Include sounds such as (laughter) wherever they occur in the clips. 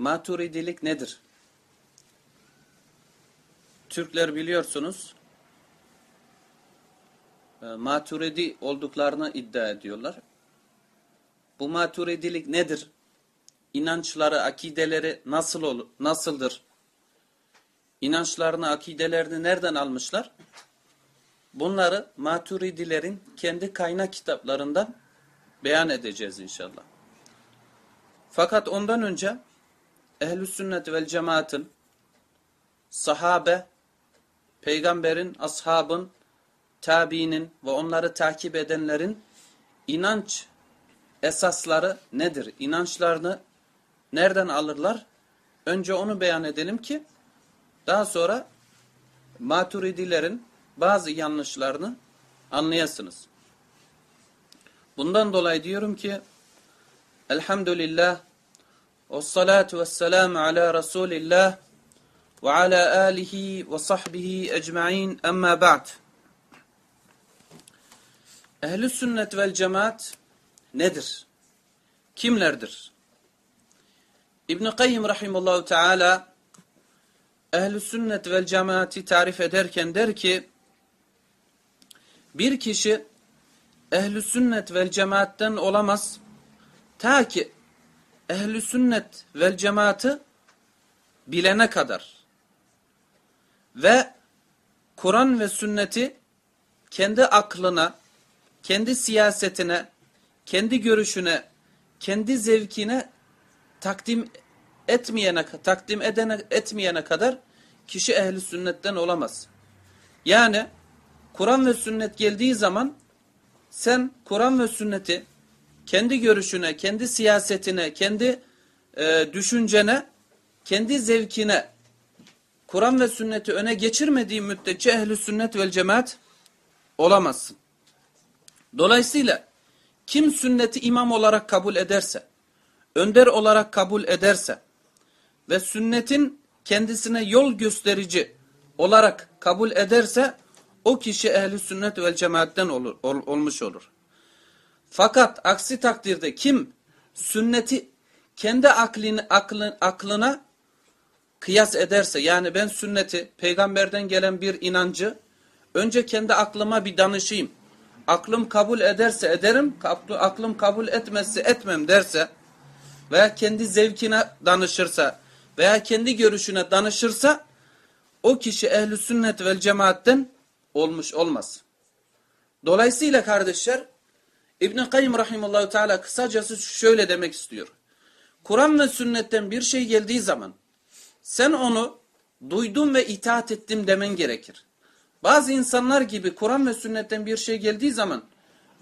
maturidilik nedir? Türkler biliyorsunuz e, maturidi olduklarını iddia ediyorlar. Bu maturidilik nedir? İnançları, akideleri nasıl olur, nasıldır? İnançlarını, akidelerini nereden almışlar? Bunları maturidilerin kendi kaynak kitaplarından beyan edeceğiz inşallah. Fakat ondan önce ehl sünnet vel cemaatın sahabe, peygamberin, ashabın, tabiinin ve onları takip edenlerin inanç esasları nedir? İnançlarını nereden alırlar? Önce onu beyan edelim ki daha sonra maturidilerin bazı yanlışlarını anlayasınız. Bundan dolayı diyorum ki Elhamdülillah ve salatu ve selamu ala Resulillah ve ala alihi ve sahbihi ecma'in emma ba'd. Ehl-i sünnet vel cemaat nedir? Kimlerdir? İbn-i Kayyim rahimallahu teala ehl-i sünnet vel cemaati tarif ederken der ki bir kişi ehl-i sünnet vel cemaatten olamaz ta ki ehl-i sünnet vel cemaatı bilene kadar ve Kur'an ve sünneti kendi aklına, kendi siyasetine, kendi görüşüne, kendi zevkine takdim etmeyene, takdim edene, etmeyene kadar kişi ehli sünnetten olamaz. Yani Kur'an ve sünnet geldiği zaman sen Kur'an ve sünneti kendi görüşüne, kendi siyasetine, kendi e, düşüncene, kendi zevkine Kur'an ve sünneti öne geçirmediği müddetçe ehli sünnet vel cemaat olamazsın. Dolayısıyla kim sünneti imam olarak kabul ederse, önder olarak kabul ederse ve sünnetin kendisine yol gösterici olarak kabul ederse o kişi ehli sünnet vel cemaatten olur, ol, olmuş olur. Fakat aksi takdirde kim sünneti kendi aklini, aklın, aklına kıyas ederse yani ben sünneti peygamberden gelen bir inancı önce kendi aklıma bir danışayım. Aklım kabul ederse ederim, aklım kabul etmezse etmem derse veya kendi zevkine danışırsa veya kendi görüşüne danışırsa o kişi ehli sünnet vel cemaatten olmuş olmaz. Dolayısıyla kardeşler İbn Kayyim rahimehullah teala kısacası şöyle demek istiyor. Kur'an ve sünnetten bir şey geldiği zaman sen onu duydum ve itaat ettim demen gerekir. Bazı insanlar gibi Kur'an ve sünnetten bir şey geldiği zaman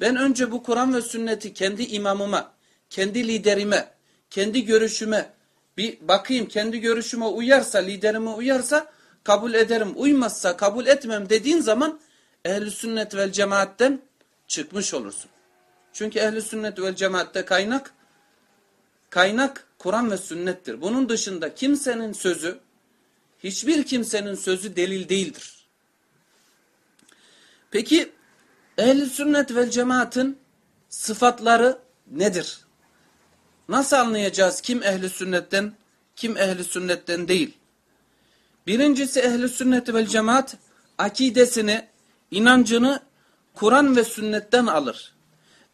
ben önce bu Kur'an ve sünneti kendi imamıma, kendi liderime, kendi görüşüme bir bakayım kendi görüşüme uyarsa, liderime uyarsa kabul ederim. Uymazsa kabul etmem dediğin zaman ehli sünnet vel cemaatten çıkmış olursun. Çünkü ehli sünnet vel cemaatte kaynak kaynak Kur'an ve sünnettir. Bunun dışında kimsenin sözü hiçbir kimsenin sözü delil değildir. Peki ehli sünnet vel cemaatin sıfatları nedir? Nasıl anlayacağız kim ehli sünnetten, kim ehli sünnetten değil? Birincisi ehli sünnet vel cemaat akidesini, inancını Kur'an ve sünnetten alır.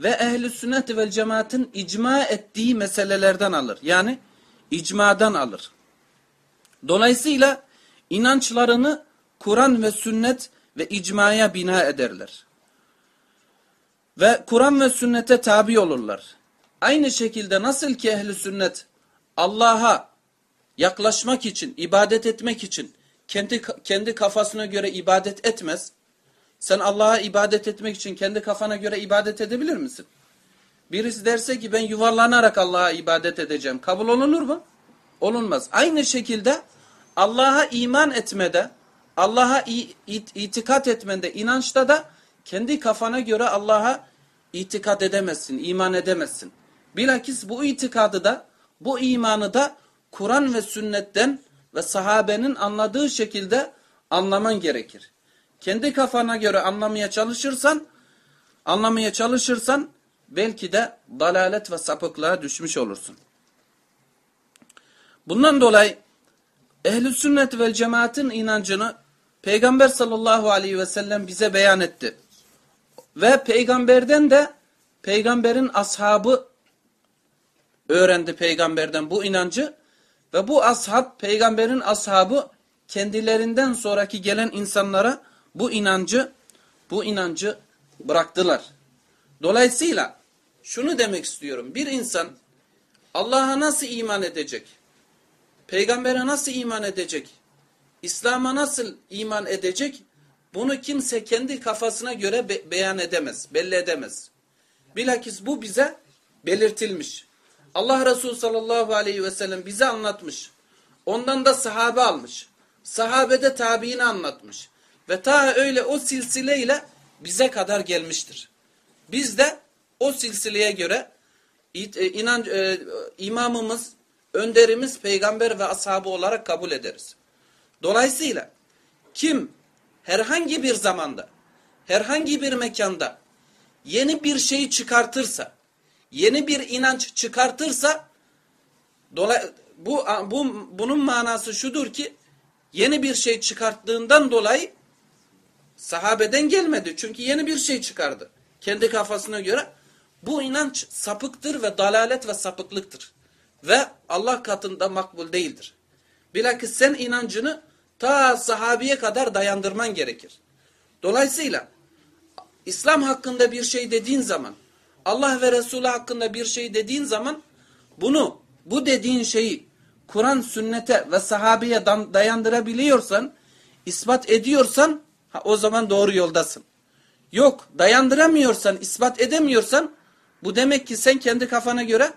Ve ehli sünnet vel cemaatin icma ettiği meselelerden alır. Yani icmadan alır. Dolayısıyla inançlarını Kur'an ve sünnet ve icmaya bina ederler. Ve Kur'an ve sünnete tabi olurlar. Aynı şekilde nasıl ki ehli sünnet Allah'a yaklaşmak için, ibadet etmek için kendi kendi kafasına göre ibadet etmez. Sen Allah'a ibadet etmek için kendi kafana göre ibadet edebilir misin? Birisi derse ki ben yuvarlanarak Allah'a ibadet edeceğim. Kabul olunur mu? Olunmaz. Aynı şekilde Allah'a iman etmede, Allah'a itikat etmende, inançta da kendi kafana göre Allah'a itikat edemezsin, iman edemezsin. Bilakis bu itikadı da, bu imanı da Kur'an ve sünnetten ve sahabenin anladığı şekilde anlaman gerekir. Kendi kafana göre anlamaya çalışırsan, anlamaya çalışırsan belki de dalalet ve sapıklığa düşmüş olursun. Bundan dolayı ehl sünnet vel cemaatin inancını Peygamber sallallahu aleyhi ve sellem bize beyan etti. Ve peygamberden de peygamberin ashabı öğrendi peygamberden bu inancı ve bu ashab peygamberin ashabı kendilerinden sonraki gelen insanlara bu inancı bu inancı bıraktılar. Dolayısıyla şunu demek istiyorum. Bir insan Allah'a nasıl iman edecek? Peygambere nasıl iman edecek? İslam'a nasıl iman edecek? Bunu kimse kendi kafasına göre be beyan edemez, belli edemez. Bilakis bu bize belirtilmiş. Allah Resulü sallallahu aleyhi ve sellem bize anlatmış. Ondan da sahabe almış. Sahabe de tabiini anlatmış. Ve ta öyle o silsileyle bize kadar gelmiştir. Biz de o silsileye göre e, inan, e, imamımız, önderimiz, peygamber ve ashabı olarak kabul ederiz. Dolayısıyla kim herhangi bir zamanda, herhangi bir mekanda yeni bir şey çıkartırsa, yeni bir inanç çıkartırsa dolay, bu, bu bunun manası şudur ki yeni bir şey çıkarttığından dolayı sahabeden gelmedi. Çünkü yeni bir şey çıkardı. Kendi kafasına göre bu inanç sapıktır ve dalalet ve sapıklıktır. Ve Allah katında makbul değildir. Bilakis sen inancını ta sahabiye kadar dayandırman gerekir. Dolayısıyla İslam hakkında bir şey dediğin zaman, Allah ve Resulü hakkında bir şey dediğin zaman bunu, bu dediğin şeyi Kur'an, sünnete ve sahabeye dayandırabiliyorsan, ispat ediyorsan ha, o zaman doğru yoldasın. Yok dayandıramıyorsan, ispat edemiyorsan bu demek ki sen kendi kafana göre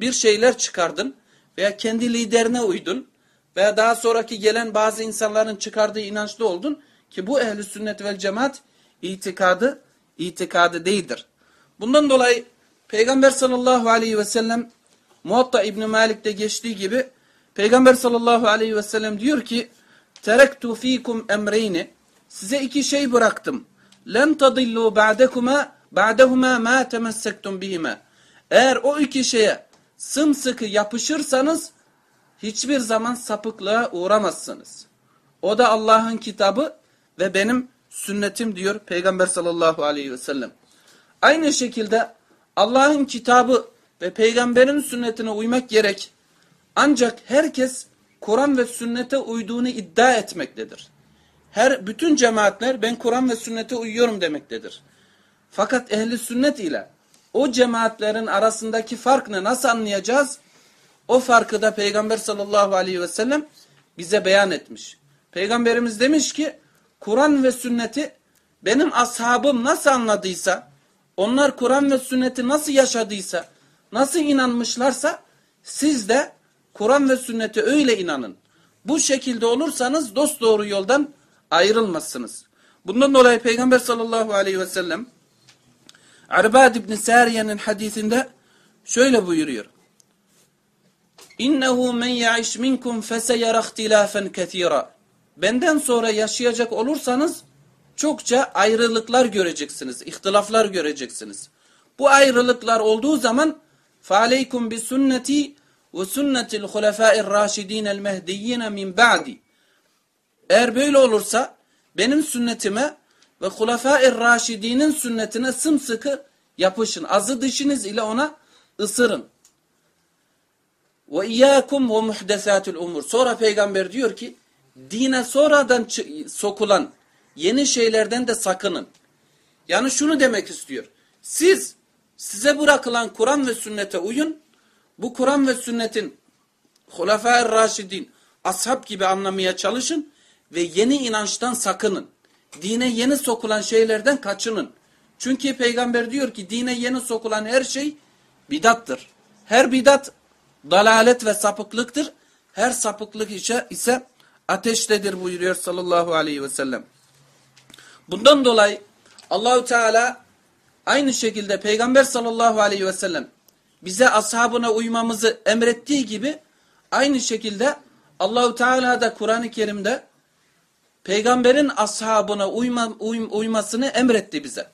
bir şeyler çıkardın veya kendi liderine uydun veya daha sonraki gelen bazı insanların çıkardığı inançlı oldun ki bu ehli sünnet vel cemaat itikadı itikadı değildir. Bundan dolayı Peygamber sallallahu aleyhi ve sellem Muatta İbn Malik'te geçtiği gibi Peygamber sallallahu aleyhi ve sellem diyor ki terektu fikum emreyni size iki şey bıraktım. Len tadillu ba'dekuma ba'dehuma ma temessektum bihima. Eğer o iki şeye sımsıkı yapışırsanız hiçbir zaman sapıklığa uğramazsınız. O da Allah'ın kitabı ve benim sünnetim diyor Peygamber sallallahu aleyhi ve sellem. Aynı şekilde Allah'ın kitabı ve peygamberin sünnetine uymak gerek. Ancak herkes Kur'an ve sünnete uyduğunu iddia etmektedir. Her bütün cemaatler ben Kur'an ve sünnete uyuyorum demektedir. Fakat ehli sünnet ile o cemaatlerin arasındaki fark ne nasıl anlayacağız? O farkı da Peygamber sallallahu aleyhi ve sellem bize beyan etmiş. Peygamberimiz demiş ki Kur'an ve sünneti benim ashabım nasıl anladıysa, onlar Kur'an ve sünneti nasıl yaşadıysa, nasıl inanmışlarsa siz de Kur'an ve sünnete öyle inanın. Bu şekilde olursanız dost doğru yoldan ayrılmazsınız. Bundan dolayı Peygamber sallallahu aleyhi ve sellem Arbad ibn Sariye'nin hadisinde şöyle buyuruyor. İnnehu men ya'iş minkum feseyara ihtilafen ketira. Benden sonra yaşayacak olursanız çokça ayrılıklar göreceksiniz, ihtilaflar göreceksiniz. Bu ayrılıklar olduğu zaman فَعَلَيْكُمْ بِسُنَّتِي وَسُنَّةِ الْخُلَفَاءِ الرَّاشِد۪ينَ الْمَهْدِيِّينَ مِنْ بَعْدِ eğer böyle olursa benim sünnetime ve Hulefâ-i Raşidî'nin sünnetine sımsıkı yapışın. Azı dişiniz ile ona ısırın. Ve iyyakum ve muhdesatul umur. Sonra peygamber diyor ki dine sonradan sokulan yeni şeylerden de sakının. Yani şunu demek istiyor. Siz size bırakılan Kur'an ve sünnete uyun. Bu Kur'an ve sünnetin Hulefâ-i Raşidin ashab gibi anlamaya çalışın ve yeni inançtan sakının. Dine yeni sokulan şeylerden kaçının. Çünkü peygamber diyor ki dine yeni sokulan her şey bidattır. Her bidat dalalet ve sapıklıktır. Her sapıklık ise, ise ateştedir buyuruyor sallallahu aleyhi ve sellem. Bundan dolayı Allahü Teala aynı şekilde Peygamber sallallahu aleyhi ve sellem bize ashabına uymamızı emrettiği gibi aynı şekilde Allahü Teala da Kur'an-ı Kerim'de peygamberin ashabına uyma, uym, uymasını emretti bize.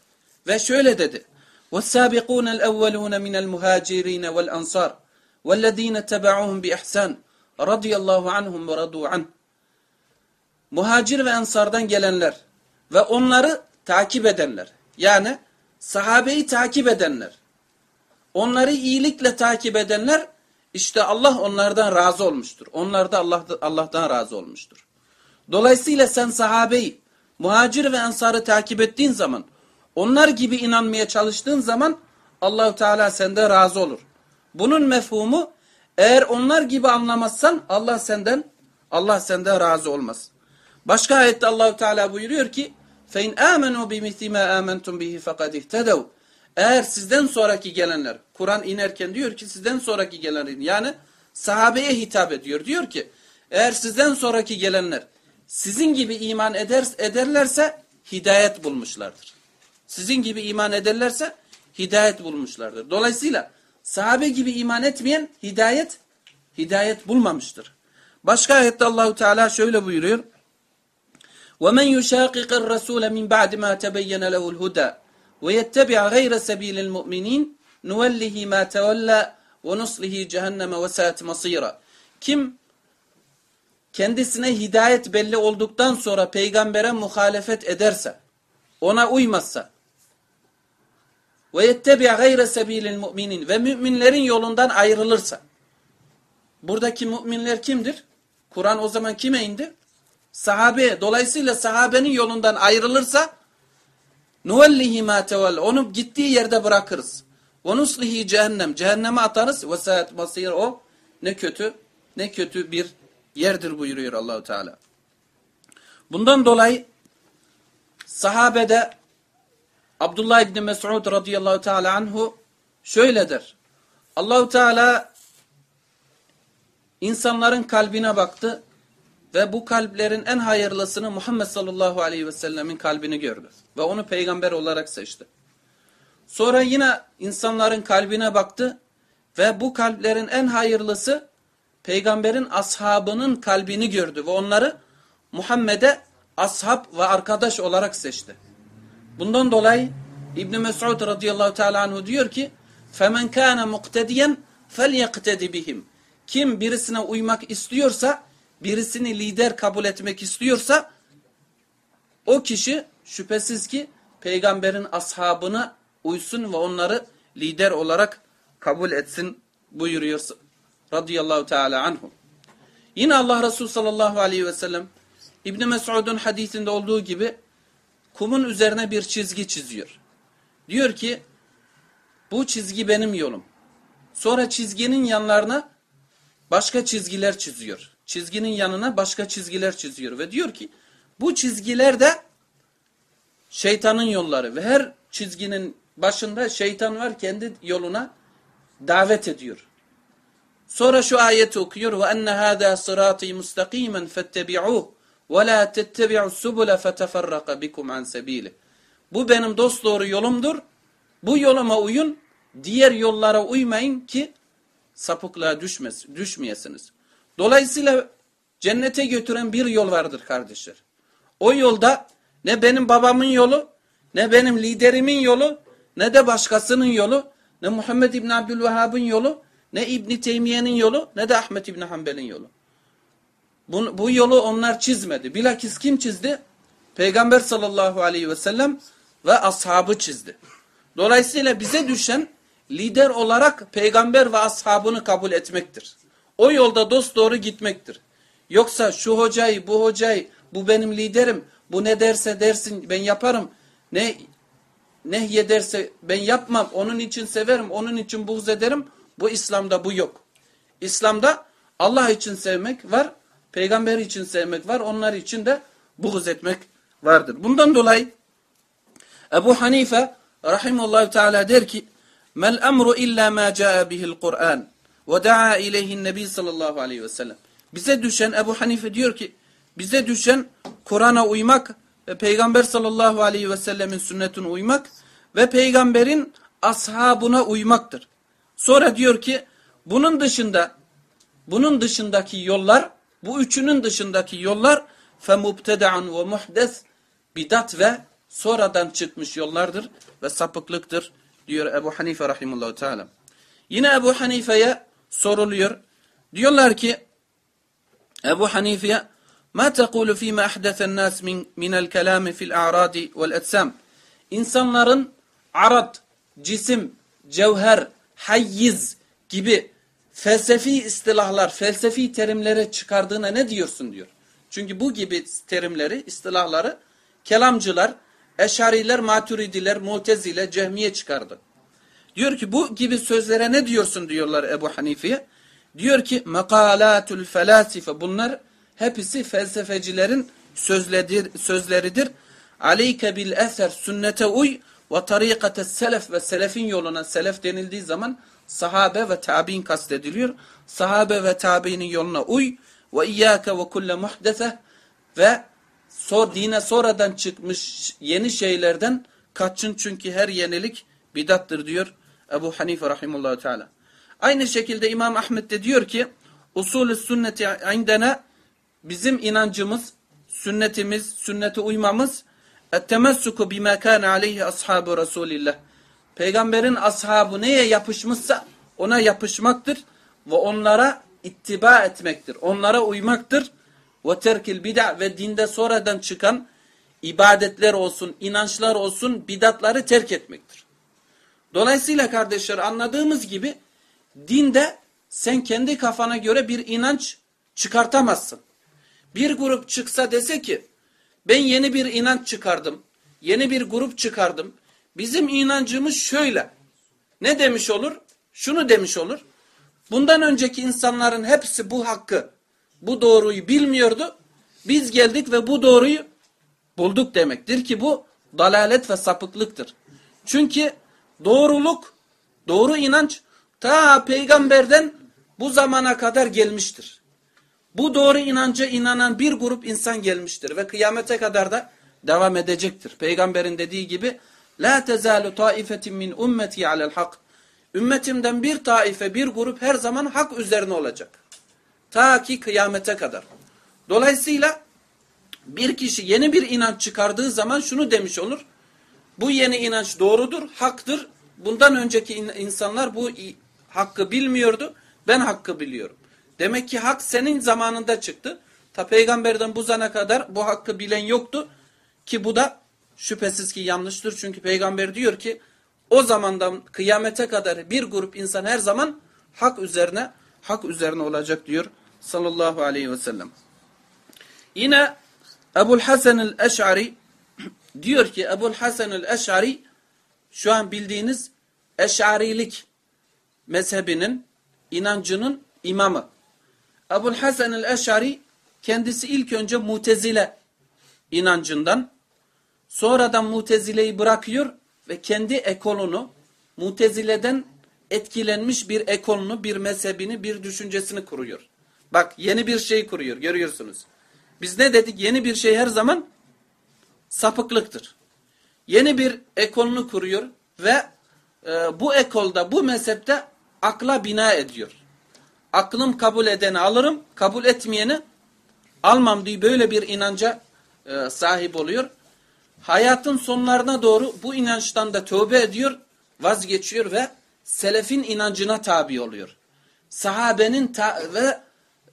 Ve şöyle dedi. وَالسَّابِقُونَ الْاَوَّلُونَ مِنَ الْمُهَاجِرِينَ وَالْاَنْصَارِ وَالَّذ۪ينَ تَبَعُهُمْ بِإِحْسَانٍ radıyallahu anhum ve radu an. Muhacir ve ensardan gelenler ve onları takip edenler. Yani sahabeyi takip edenler. Onları iyilikle takip edenler işte Allah onlardan razı olmuştur. Onlar da Allah, Allah'tan razı olmuştur. Dolayısıyla sen sahabeyi, muhacir ve ensarı takip ettiğin zaman, onlar gibi inanmaya çalıştığın zaman Allahu Teala sende razı olur. Bunun mefhumu eğer onlar gibi anlamazsan Allah senden Allah senden razı olmaz. Başka ayette Allahu Teala buyuruyor ki: "Fein amenu bimithli ma amantum bihi faqad ihtedev." Eğer sizden sonraki gelenler, Kur'an inerken diyor ki sizden sonraki gelenler yani sahabeye hitap ediyor. Diyor ki eğer sizden sonraki gelenler sizin gibi iman eder, ederlerse hidayet bulmuşlardır. Sizin gibi iman ederlerse hidayet bulmuşlardır. Dolayısıyla sahabe gibi iman etmeyen hidayet hidayet bulmamıştır. Başka ayette Allahu Teala şöyle buyuruyor. وَمَنْ يُشَاقِقَ الرَّسُولَ مِنْ بَعْدِ مَا تَبَيَّنَ لَهُ الْهُدَى وَيَتَّبِعَ غَيْرَ سَب۪يلِ الْمُؤْمِنِينَ نُوَلِّهِ مَا تَوَلَّى وَنُصْلِهِ جَهَنَّمَ وَسَاتِ مَصِيرًا Kim kendisine hidayet belli olduktan sonra peygambere muhalefet ederse, ona uymazsa, ve yettebi' gayre sebilil mu'minin ve müminlerin yolundan ayrılırsa. Buradaki müminler kimdir? Kur'an o zaman kime indi? Sahabe. Dolayısıyla sahabenin yolundan ayrılırsa nuvellihi ma tevelle. Onu gittiği yerde bırakırız. Ve nuslihi cehennem. Cehenneme atarız. Ve saat masir o ne kötü ne kötü bir yerdir buyuruyor Allahu Teala. Bundan dolayı sahabede Abdullah İbni Mes'ud radıyallahu teala anhu şöyle der. Allahu Teala insanların kalbine baktı ve bu kalplerin en hayırlısını Muhammed sallallahu aleyhi ve sellemin kalbini gördü. Ve onu peygamber olarak seçti. Sonra yine insanların kalbine baktı ve bu kalplerin en hayırlısı peygamberin ashabının kalbini gördü ve onları Muhammed'e ashab ve arkadaş olarak seçti. Bundan dolayı İbn Mes'ud radıyallahu teala anhu diyor ki: "Femen kana muqtediyen felyeqtedi bihim." Kim birisine uymak istiyorsa, birisini lider kabul etmek istiyorsa o kişi şüphesiz ki peygamberin ashabına uysun ve onları lider olarak kabul etsin buyuruyor radıyallahu teala anhu. Yine Allah Resulü sallallahu aleyhi ve sellem İbn Mes'ud'un hadisinde olduğu gibi kumun üzerine bir çizgi çiziyor. Diyor ki bu çizgi benim yolum. Sonra çizginin yanlarına başka çizgiler çiziyor. Çizginin yanına başka çizgiler çiziyor ve diyor ki bu çizgiler de şeytanın yolları ve her çizginin başında şeytan var kendi yoluna davet ediyor. Sonra şu ayeti okuyor hâdâ sırâtî mustakîmen fettebi'ûh ve lâ tettebi'us subule feteferraka bikum an sebîlih. Bu benim dost doğru yolumdur. Bu yoluma uyun, diğer yollara uymayın ki sapıklığa düşmez, düşmeyesiniz. Dolayısıyla cennete götüren bir yol vardır kardeşler. O yolda ne benim babamın yolu, ne benim liderimin yolu, ne de başkasının yolu, ne Muhammed İbn Abdülvehhab'ın yolu, ne İbn Teymiye'nin yolu, ne de Ahmet İbn Hanbel'in yolu. Bu, bu yolu onlar çizmedi. Bilakis kim çizdi? Peygamber sallallahu aleyhi ve sellem ve ashabı çizdi. Dolayısıyla bize düşen lider olarak peygamber ve ashabını kabul etmektir. O yolda dost doğru gitmektir. Yoksa şu hocayı, bu hocayı, bu benim liderim, bu ne derse dersin ben yaparım, ne nehyederse ben yapmam, onun için severim, onun için buğz ederim. Bu İslam'da bu yok. İslam'da Allah için sevmek var, peygamber için sevmek var, onlar için de buğz etmek vardır. Bundan dolayı Ebu Hanife rahimullahü teala der ki Mel emru illa ma caa bihil Kur'an ve daa ileyhin nebi sallallahu aleyhi ve sellem. Bize düşen Ebu Hanife diyor ki bize düşen Kur'an'a uymak ve Peygamber sallallahu aleyhi ve sellemin sünnetine uymak ve peygamberin ashabına uymaktır. Sonra diyor ki bunun dışında bunun dışındaki yollar bu üçünün dışındaki yollar femubteda'un ve muhdes bidat ve sonradan çıkmış yollardır ve sapıklıktır diyor Ebu Hanife rahimullahu teala. Yine Ebu Hanife'ye soruluyor. Diyorlar ki Ebu Hanife Ma tekulu fîme ahdeten nas min minel kelami fil a'radi vel etsam. İnsanların arad, cisim, cevher, hayyiz gibi felsefi istilahlar, felsefi terimlere çıkardığına ne diyorsun diyor. Çünkü bu gibi terimleri, istilahları kelamcılar, eşariler, maturidiler, mutezile, cehmiye çıkardı. Diyor ki bu gibi sözlere ne diyorsun diyorlar Ebu Hanife'ye. Diyor ki mekalatul felasife bunlar hepsi felsefecilerin sözleridir. sözleridir. Aleyke bil eser sünnete uy ve tarikate selef ve selefin yoluna selef denildiği zaman sahabe ve tabi'in kastediliyor. Sahabe ve tabi'inin yoluna uy ve iyyake ve kulle muhdese ve sor, dine sonradan çıkmış yeni şeylerden kaçın çünkü her yenilik bidattır diyor Ebu Hanife rahimullahu teala. Aynı şekilde İmam Ahmed de diyor ki usulü sünneti indena bizim inancımız, sünnetimiz, sünnete uymamız ettemessuku bima kana aleyhi ashabu Resulillah. Peygamberin ashabı neye yapışmışsa ona yapışmaktır ve onlara ittiba etmektir. Onlara uymaktır. Ve terkil bid'a ve dinde sonradan çıkan ibadetler olsun, inançlar olsun, bidatları terk etmektir. Dolayısıyla kardeşler anladığımız gibi dinde sen kendi kafana göre bir inanç çıkartamazsın. Bir grup çıksa dese ki ben yeni bir inanç çıkardım, yeni bir grup çıkardım. Bizim inancımız şöyle. Ne demiş olur? Şunu demiş olur. Bundan önceki insanların hepsi bu hakkı, bu doğruyu bilmiyordu. Biz geldik ve bu doğruyu bulduk demektir ki bu dalalet ve sapıklıktır. Çünkü doğruluk, doğru inanç ta peygamberden bu zamana kadar gelmiştir. Bu doğru inanca inanan bir grup insan gelmiştir ve kıyamete kadar da devam edecektir. Peygamberin dediği gibi La tezalu taifetin min ummeti alel hak. Ümmetimden bir taife, bir grup her zaman hak üzerine olacak. Ta ki kıyamete kadar. Dolayısıyla bir kişi yeni bir inanç çıkardığı zaman şunu demiş olur. Bu yeni inanç doğrudur, haktır. Bundan önceki insanlar bu hakkı bilmiyordu. Ben hakkı biliyorum. Demek ki hak senin zamanında çıktı. Ta peygamberden bu zana kadar bu hakkı bilen yoktu. Ki bu da şüphesiz ki yanlıştır. Çünkü peygamber diyor ki o zamandan kıyamete kadar bir grup insan her zaman hak üzerine hak üzerine olacak diyor sallallahu aleyhi ve sellem. Yine Ebul Hasan el-Eş'ari (clears throat) diyor ki Ebul Hasan el-Eş'ari şu an bildiğiniz Eş'arilik mezhebinin inancının imamı. Ebul Hasan el-Eş'ari kendisi ilk önce Mutezile inancından sonradan Mutezile'yi bırakıyor ve kendi ekolunu Mutezile'den etkilenmiş bir ekolunu, bir mezhebini, bir düşüncesini kuruyor. Bak yeni bir şey kuruyor görüyorsunuz. Biz ne dedik? Yeni bir şey her zaman sapıklıktır. Yeni bir ekolunu kuruyor ve e, bu ekolda, bu mezhepte akla bina ediyor. Aklım kabul edeni alırım, kabul etmeyeni almam diye böyle bir inanca e, sahip oluyor. Hayatın sonlarına doğru bu inançtan da tövbe ediyor, vazgeçiyor ve selefin inancına tabi oluyor. Sahabenin ta ve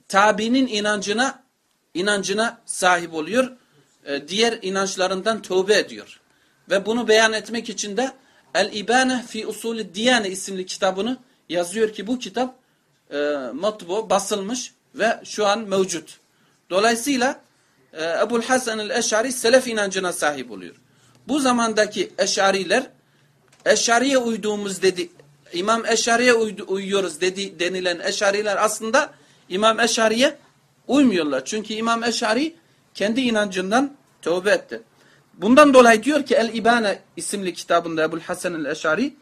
tabinin inancına inancına sahip oluyor. E, diğer inançlarından tövbe ediyor. Ve bunu beyan etmek için de El-İbane fi usulü diyane isimli kitabını yazıyor ki bu kitap e, matbu, basılmış ve şu an mevcut. Dolayısıyla e, Ebul Hasan el-Eş'ari selef inancına sahip oluyor. Bu zamandaki Eş'ariler Eş'ariye uyduğumuz dedi İmam Eş'ariye uyuyoruz dedi, denilen Eş'ariler aslında İmam Eş'ariye uymuyorlar. Çünkü İmam Eş'ari kendi inancından tövbe etti. Bundan dolayı diyor ki El-İbane isimli kitabında Ebul Hasan el-Eş'ari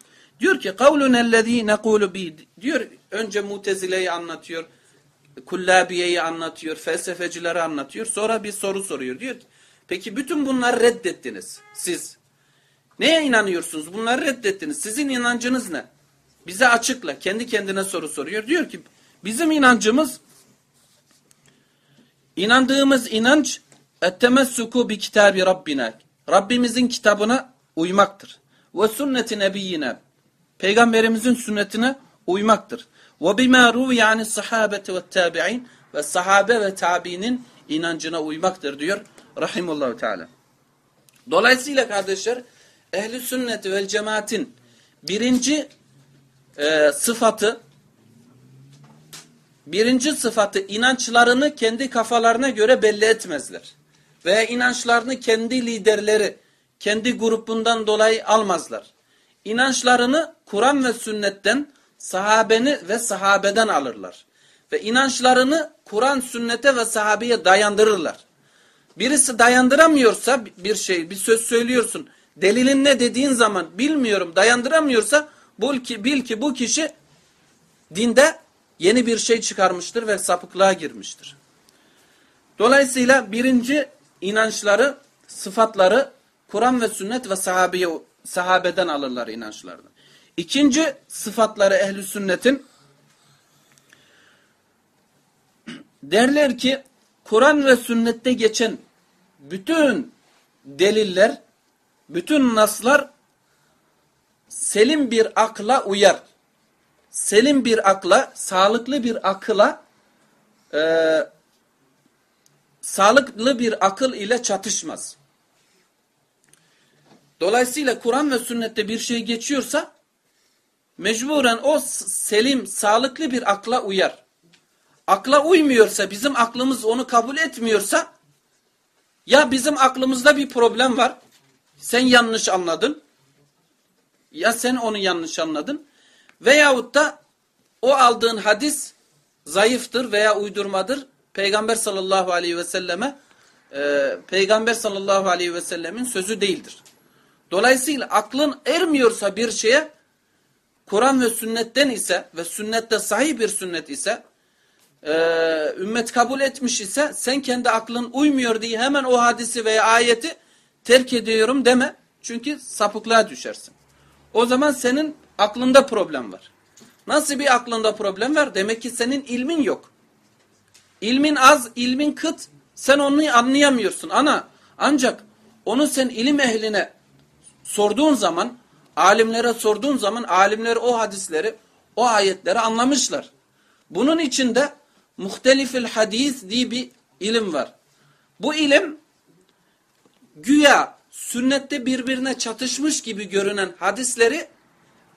diyor ki kavlunellezî nekûlu bi diyor önce Mutezile'yi anlatıyor. Kullabiye'yi anlatıyor, felsefecileri anlatıyor. Sonra bir soru soruyor. Diyor ki peki bütün bunları reddettiniz siz. Neye inanıyorsunuz? Bunları reddettiniz. Sizin inancınız ne? Bize açıkla. Kendi kendine soru soruyor. Diyor ki bizim inancımız inandığımız inanç ettemessuku bi kitabi Rabbina. Rabbimizin kitabına uymaktır. Ve sünneti nebiyyine. Peygamberimizin sünnetine uymaktır. ve ruvi ani sahabeti ve tabi'in ve sahabe ve tabiinin inancına uymaktır diyor rahimullahu teala. Dolayısıyla kardeşler ehli sünnet vel cemaatin birinci e, sıfatı birinci sıfatı inançlarını kendi kafalarına göre belli etmezler. Veya inançlarını kendi liderleri, kendi grubundan dolayı almazlar. İnançlarını Kur'an ve sünnetten, sahabeni ve sahabeden alırlar. Ve inançlarını Kur'an, sünnete ve sahabeye dayandırırlar. Birisi dayandıramıyorsa bir şey, bir söz söylüyorsun. Delilin ne dediğin zaman bilmiyorum dayandıramıyorsa bil ki, bil ki bu kişi dinde yeni bir şey çıkarmıştır ve sapıklığa girmiştir. Dolayısıyla birinci inançları, sıfatları Kur'an ve sünnet ve sahabeye, sahabeden alırlar inançlarını. İkinci sıfatları ehli sünnetin derler ki Kur'an ve sünnette geçen bütün deliller, bütün naslar selim bir akla uyar. Selim bir akla, sağlıklı bir akıla e, sağlıklı bir akıl ile çatışmaz. Dolayısıyla Kur'an ve sünnette bir şey geçiyorsa mecburen o selim, sağlıklı bir akla uyar. Akla uymuyorsa, bizim aklımız onu kabul etmiyorsa ya bizim aklımızda bir problem var. Sen yanlış anladın. Ya sen onu yanlış anladın. Veyahut da o aldığın hadis zayıftır veya uydurmadır. Peygamber sallallahu aleyhi ve selleme e, Peygamber sallallahu aleyhi ve sellemin sözü değildir. Dolayısıyla aklın ermiyorsa bir şeye Kur'an ve sünnetten ise ve sünnette sahih bir sünnet ise e, ümmet kabul etmiş ise sen kendi aklın uymuyor diye hemen o hadisi veya ayeti terk ediyorum deme. Çünkü sapıklığa düşersin. O zaman senin aklında problem var. Nasıl bir aklında problem var? Demek ki senin ilmin yok. İlmin az, ilmin kıt. Sen onu anlayamıyorsun. Ana ancak onu sen ilim ehline sorduğun zaman, alimlere sorduğun zaman alimler o hadisleri, o ayetleri anlamışlar. Bunun içinde muhtelifil hadis diye bir ilim var. Bu ilim güya sünnette birbirine çatışmış gibi görünen hadisleri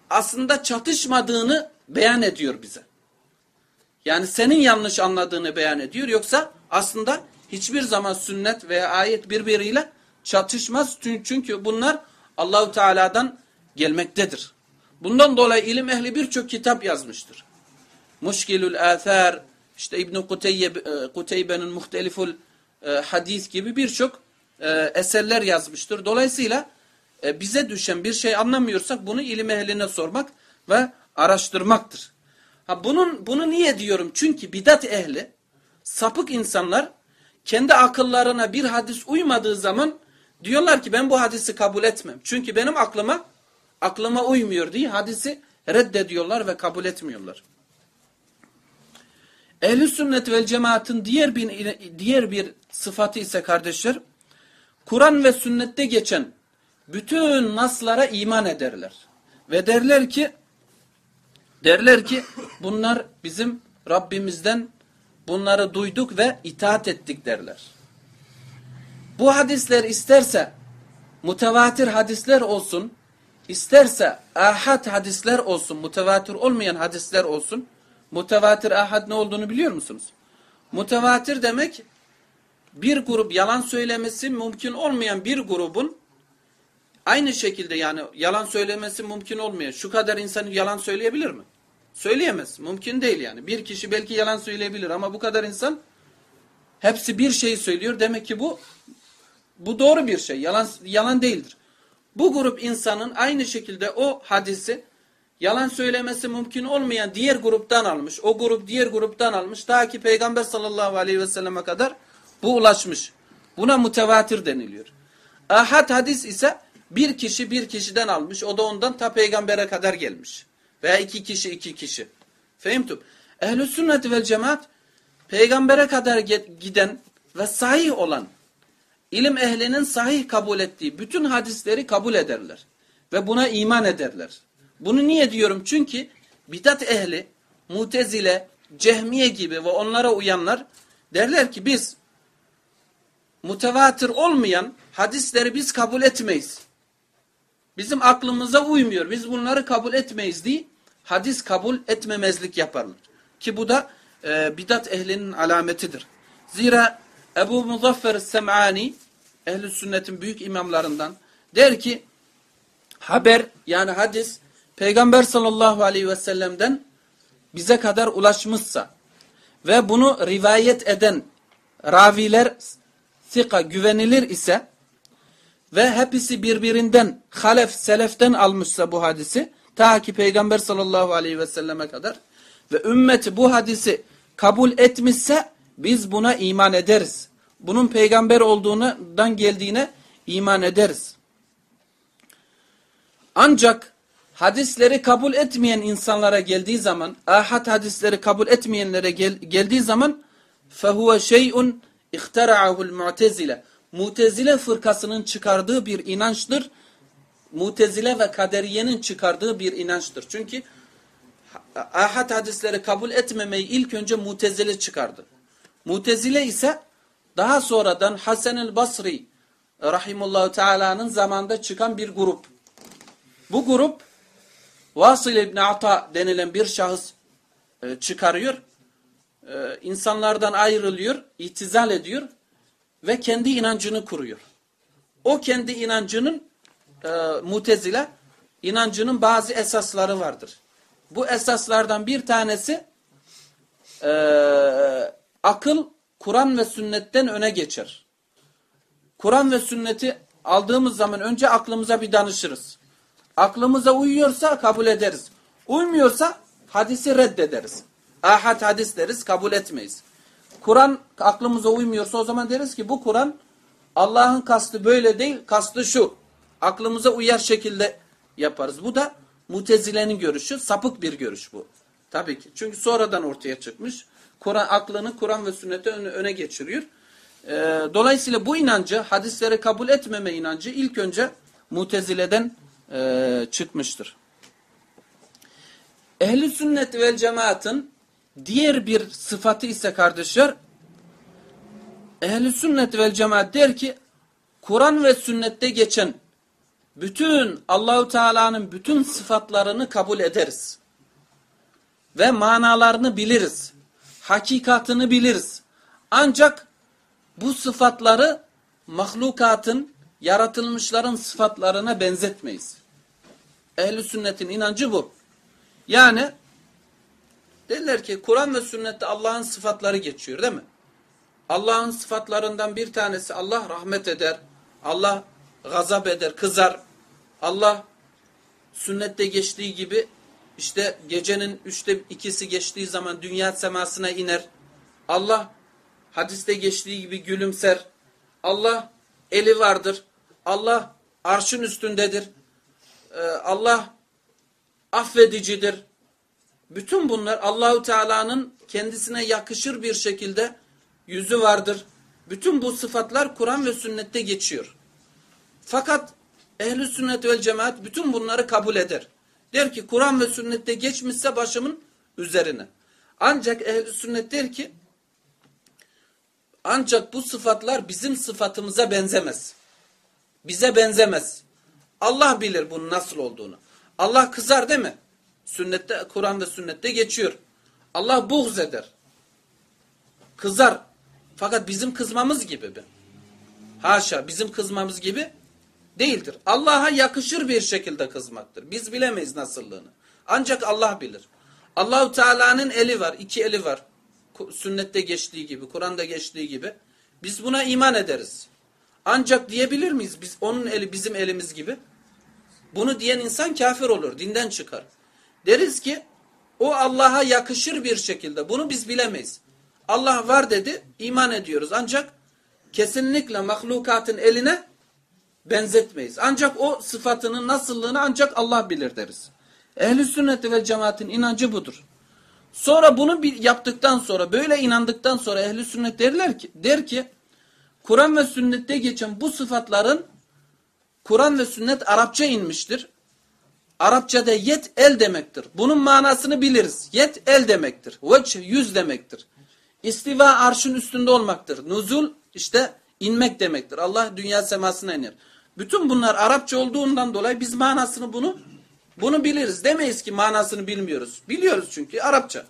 aslında çatışmadığını beyan ediyor bize. Yani senin yanlış anladığını beyan ediyor. Yoksa aslında hiçbir zaman sünnet veya ayet birbiriyle çatışmaz. Çünkü bunlar Allahu Teala'dan gelmektedir. Bundan dolayı ilim ehli birçok kitap yazmıştır. Muşkilül Athar, işte İbn-i Kuteybe'nin Muhteliful e, Hadis gibi birçok e, eserler yazmıştır. Dolayısıyla e, bize düşen bir şey anlamıyorsak bunu ilim ehline sormak ve araştırmaktır. Ha bunun bunu niye diyorum? Çünkü bidat ehli, sapık insanlar kendi akıllarına bir hadis uymadığı zaman diyorlar ki ben bu hadisi kabul etmem. Çünkü benim aklıma aklıma uymuyor diye hadisi reddediyorlar ve kabul etmiyorlar. Ehli sünnet vel cemaatın diğer bir diğer bir sıfatı ise kardeşler Kur'an ve sünnette geçen bütün naslara iman ederler. Ve derler ki derler ki bunlar bizim Rabbimizden bunları duyduk ve itaat ettik derler. Bu hadisler isterse mutevatir hadisler olsun, isterse ahad hadisler olsun, mutevatir olmayan hadisler olsun. Mutevatir ahad ne olduğunu biliyor musunuz? Mutevatir demek bir grup yalan söylemesi mümkün olmayan bir grubun aynı şekilde yani yalan söylemesi mümkün olmayan şu kadar insan yalan söyleyebilir mi? Söyleyemez. Mümkün değil yani. Bir kişi belki yalan söyleyebilir ama bu kadar insan hepsi bir şeyi söylüyor. Demek ki bu bu doğru bir şey. Yalan yalan değildir. Bu grup insanın aynı şekilde o hadisi yalan söylemesi mümkün olmayan diğer gruptan almış. O grup diğer gruptan almış. Ta ki Peygamber sallallahu aleyhi ve selleme kadar bu ulaşmış. Buna mutevatir deniliyor. Ahad hadis ise bir kişi bir kişiden almış. O da ondan ta peygambere kadar gelmiş. Veya iki kişi iki kişi. Fehimtum. Ehl-i sünnet vel cemaat peygambere kadar giden ve sahih olan ilim ehlinin sahih kabul ettiği bütün hadisleri kabul ederler. Ve buna iman ederler. Bunu niye diyorum? Çünkü bidat ehli Mutezile, Cehmiye gibi ve onlara uyanlar derler ki biz mutevatir olmayan hadisleri biz kabul etmeyiz. Bizim aklımıza uymuyor. Biz bunları kabul etmeyiz diye hadis kabul etmemezlik yaparlar. Ki bu da e, bidat ehlinin alametidir. Zira Ebu Muzaffer Sem'ani ehl sünnetin büyük imamlarından der ki haber yani hadis Peygamber sallallahu aleyhi ve sellem'den bize kadar ulaşmışsa ve bunu rivayet eden raviler sika güvenilir ise ve hepsi birbirinden halef seleften almışsa bu hadisi ta ki Peygamber sallallahu aleyhi ve selleme kadar ve ümmeti bu hadisi kabul etmişse biz buna iman ederiz Bunun peygamber olduğundan geldiğine iman ederiz. Ancak hadisleri kabul etmeyen insanlara geldiği zaman, ahad hadisleri kabul etmeyenlere gel, geldiği zaman فَهُوَ شَيْءٌ اِخْتَرَعَهُ الْمُعْتَزِلَ Mutezile fırkasının çıkardığı bir inançtır. Mutezile ve kaderiyenin çıkardığı bir inançtır. Çünkü ahad hadisleri kabul etmemeyi ilk önce mutezile çıkardı. Mutezile ise daha sonradan Hasan el Basri rahimullahu teala'nın zamanda çıkan bir grup. Bu grup Vasıl İbni Ata denilen bir şahıs e, çıkarıyor. E, insanlardan ayrılıyor, itizal ediyor ve kendi inancını kuruyor. O kendi inancının e, mutezile inancının bazı esasları vardır. Bu esaslardan bir tanesi e, akıl Kur'an ve sünnetten öne geçer. Kur'an ve sünneti aldığımız zaman önce aklımıza bir danışırız. Aklımıza uyuyorsa kabul ederiz. Uymuyorsa hadisi reddederiz. Ahad hadis deriz kabul etmeyiz. Kur'an aklımıza uymuyorsa o zaman deriz ki bu Kur'an Allah'ın kastı böyle değil kastı şu. Aklımıza uyar şekilde yaparız. Bu da mutezilenin görüşü. Sapık bir görüş bu. Tabii ki. Çünkü sonradan ortaya çıkmış. Kur'an aklını Kur'an ve sünnete öne, öne geçiriyor. E, dolayısıyla bu inancı, hadisleri kabul etmeme inancı ilk önce mutezileden e, çıkmıştır. Ehli sünnet vel cemaatın diğer bir sıfatı ise kardeşler ehli sünnet vel cemaat der ki Kur'an ve sünnette geçen bütün Allahu Teala'nın bütün sıfatlarını kabul ederiz. Ve manalarını biliriz. Hakikatını biliriz. Ancak bu sıfatları mahlukatın, yaratılmışların sıfatlarına benzetmeyiz. Ehli sünnetin inancı bu. Yani derler ki Kur'an ve sünnette Allah'ın sıfatları geçiyor değil mi? Allah'ın sıfatlarından bir tanesi Allah rahmet eder. Allah gazap eder, kızar. Allah sünnette geçtiği gibi işte gecenin üçte ikisi geçtiği zaman dünya semasına iner. Allah hadiste geçtiği gibi gülümser. Allah eli vardır. Allah arşın üstündedir. Ee, Allah affedicidir. Bütün bunlar Allahu Teala'nın kendisine yakışır bir şekilde yüzü vardır. Bütün bu sıfatlar Kur'an ve sünnette geçiyor. Fakat ehli sünnet vel cemaat bütün bunları kabul eder. Der ki Kur'an ve sünnette geçmişse başımın üzerine. Ancak ehli sünnet der ki ancak bu sıfatlar bizim sıfatımıza benzemez. Bize benzemez. Allah bilir bunun nasıl olduğunu. Allah kızar değil mi? Sünnette, Kur'an ve sünnette geçiyor. Allah buğz eder. Kızar. Fakat bizim kızmamız gibi mi? Haşa bizim kızmamız gibi değildir. Allah'a yakışır bir şekilde kızmaktır. Biz bilemeyiz nasıllığını. Ancak Allah bilir. Allahu Teala'nın eli var, iki eli var. Sünnette geçtiği gibi, Kur'an'da geçtiği gibi. Biz buna iman ederiz. Ancak diyebilir miyiz? Biz onun eli bizim elimiz gibi. Bunu diyen insan kafir olur, dinden çıkar. Deriz ki o Allah'a yakışır bir şekilde. Bunu biz bilemeyiz. Allah var dedi, iman ediyoruz. Ancak kesinlikle mahlukatın eline benzetmeyiz. Ancak o sıfatının nasıllığını ancak Allah bilir deriz. Ehl-i sünnet ve cemaatin inancı budur. Sonra bunu bir yaptıktan sonra, böyle inandıktan sonra ehl-i sünnet derler ki, der ki, Kur'an ve sünnette geçen bu sıfatların Kur'an ve sünnet Arapça inmiştir. Arapçada yet el demektir. Bunun manasını biliriz. Yet el demektir. Veç yüz demektir. İstiva arşın üstünde olmaktır. Nuzul işte inmek demektir. Allah dünya semasına iner. Bütün bunlar Arapça olduğundan dolayı biz manasını bunu bunu biliriz. Demeyiz ki manasını bilmiyoruz. Biliyoruz çünkü Arapça.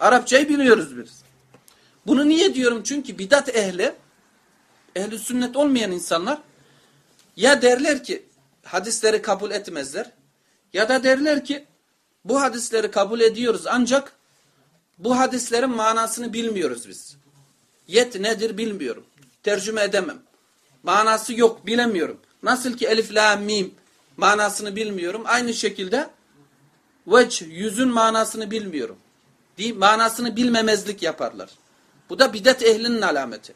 Arapçayı biliyoruz biz. Bunu niye diyorum? Çünkü bidat ehli, ehli sünnet olmayan insanlar ya derler ki hadisleri kabul etmezler ya da derler ki bu hadisleri kabul ediyoruz ancak bu hadislerin manasını bilmiyoruz biz. Yet nedir bilmiyorum. Tercüme edemem. Manası yok bilemiyorum. Nasıl ki elif la mim manasını bilmiyorum. Aynı şekilde veç yüzün manasını bilmiyorum. Değil, manasını bilmemezlik yaparlar. Bu da bidat ehlinin alameti.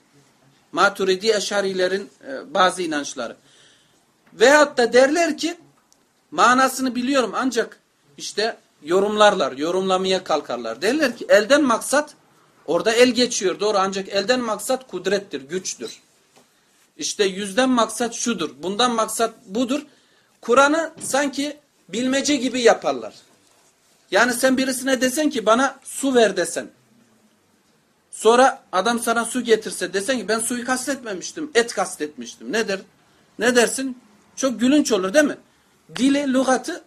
Maturidi eşarilerin e, bazı inançları. Veyahut da derler ki manasını biliyorum ancak işte yorumlarlar, yorumlamaya kalkarlar. Derler ki elden maksat orada el geçiyor doğru ancak elden maksat kudrettir, güçtür. İşte yüzden maksat şudur, bundan maksat budur. Kur'an'ı sanki bilmece gibi yaparlar. Yani sen birisine desen ki bana su ver desen. Sonra adam sana su getirse desen ki ben suyu kastetmemiştim, et kastetmiştim. Ne der? Ne dersin? Çok gülünç olur değil mi? Dili, lügatı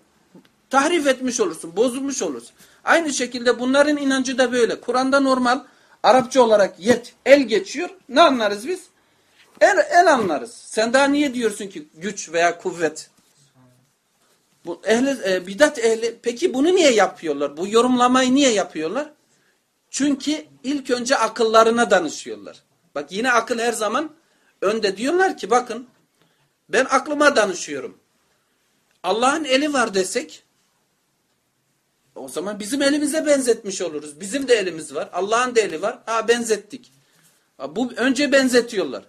tahrif etmiş olursun, bozulmuş olursun. Aynı şekilde bunların inancı da böyle. Kur'an'da normal Arapça olarak yet, el geçiyor. Ne anlarız biz? El, el anlarız. Sen daha niye diyorsun ki güç veya kuvvet? Bu ehli, e, bidat ehli peki bunu niye yapıyorlar? Bu yorumlamayı niye yapıyorlar? Çünkü ilk önce akıllarına danışıyorlar. Bak yine akıl her zaman önde diyorlar ki bakın ben aklıma danışıyorum. Allah'ın eli var desek o zaman bizim elimize benzetmiş oluruz. Bizim de elimiz var. Allah'ın da eli var. Ha benzettik. Ha, bu önce benzetiyorlar.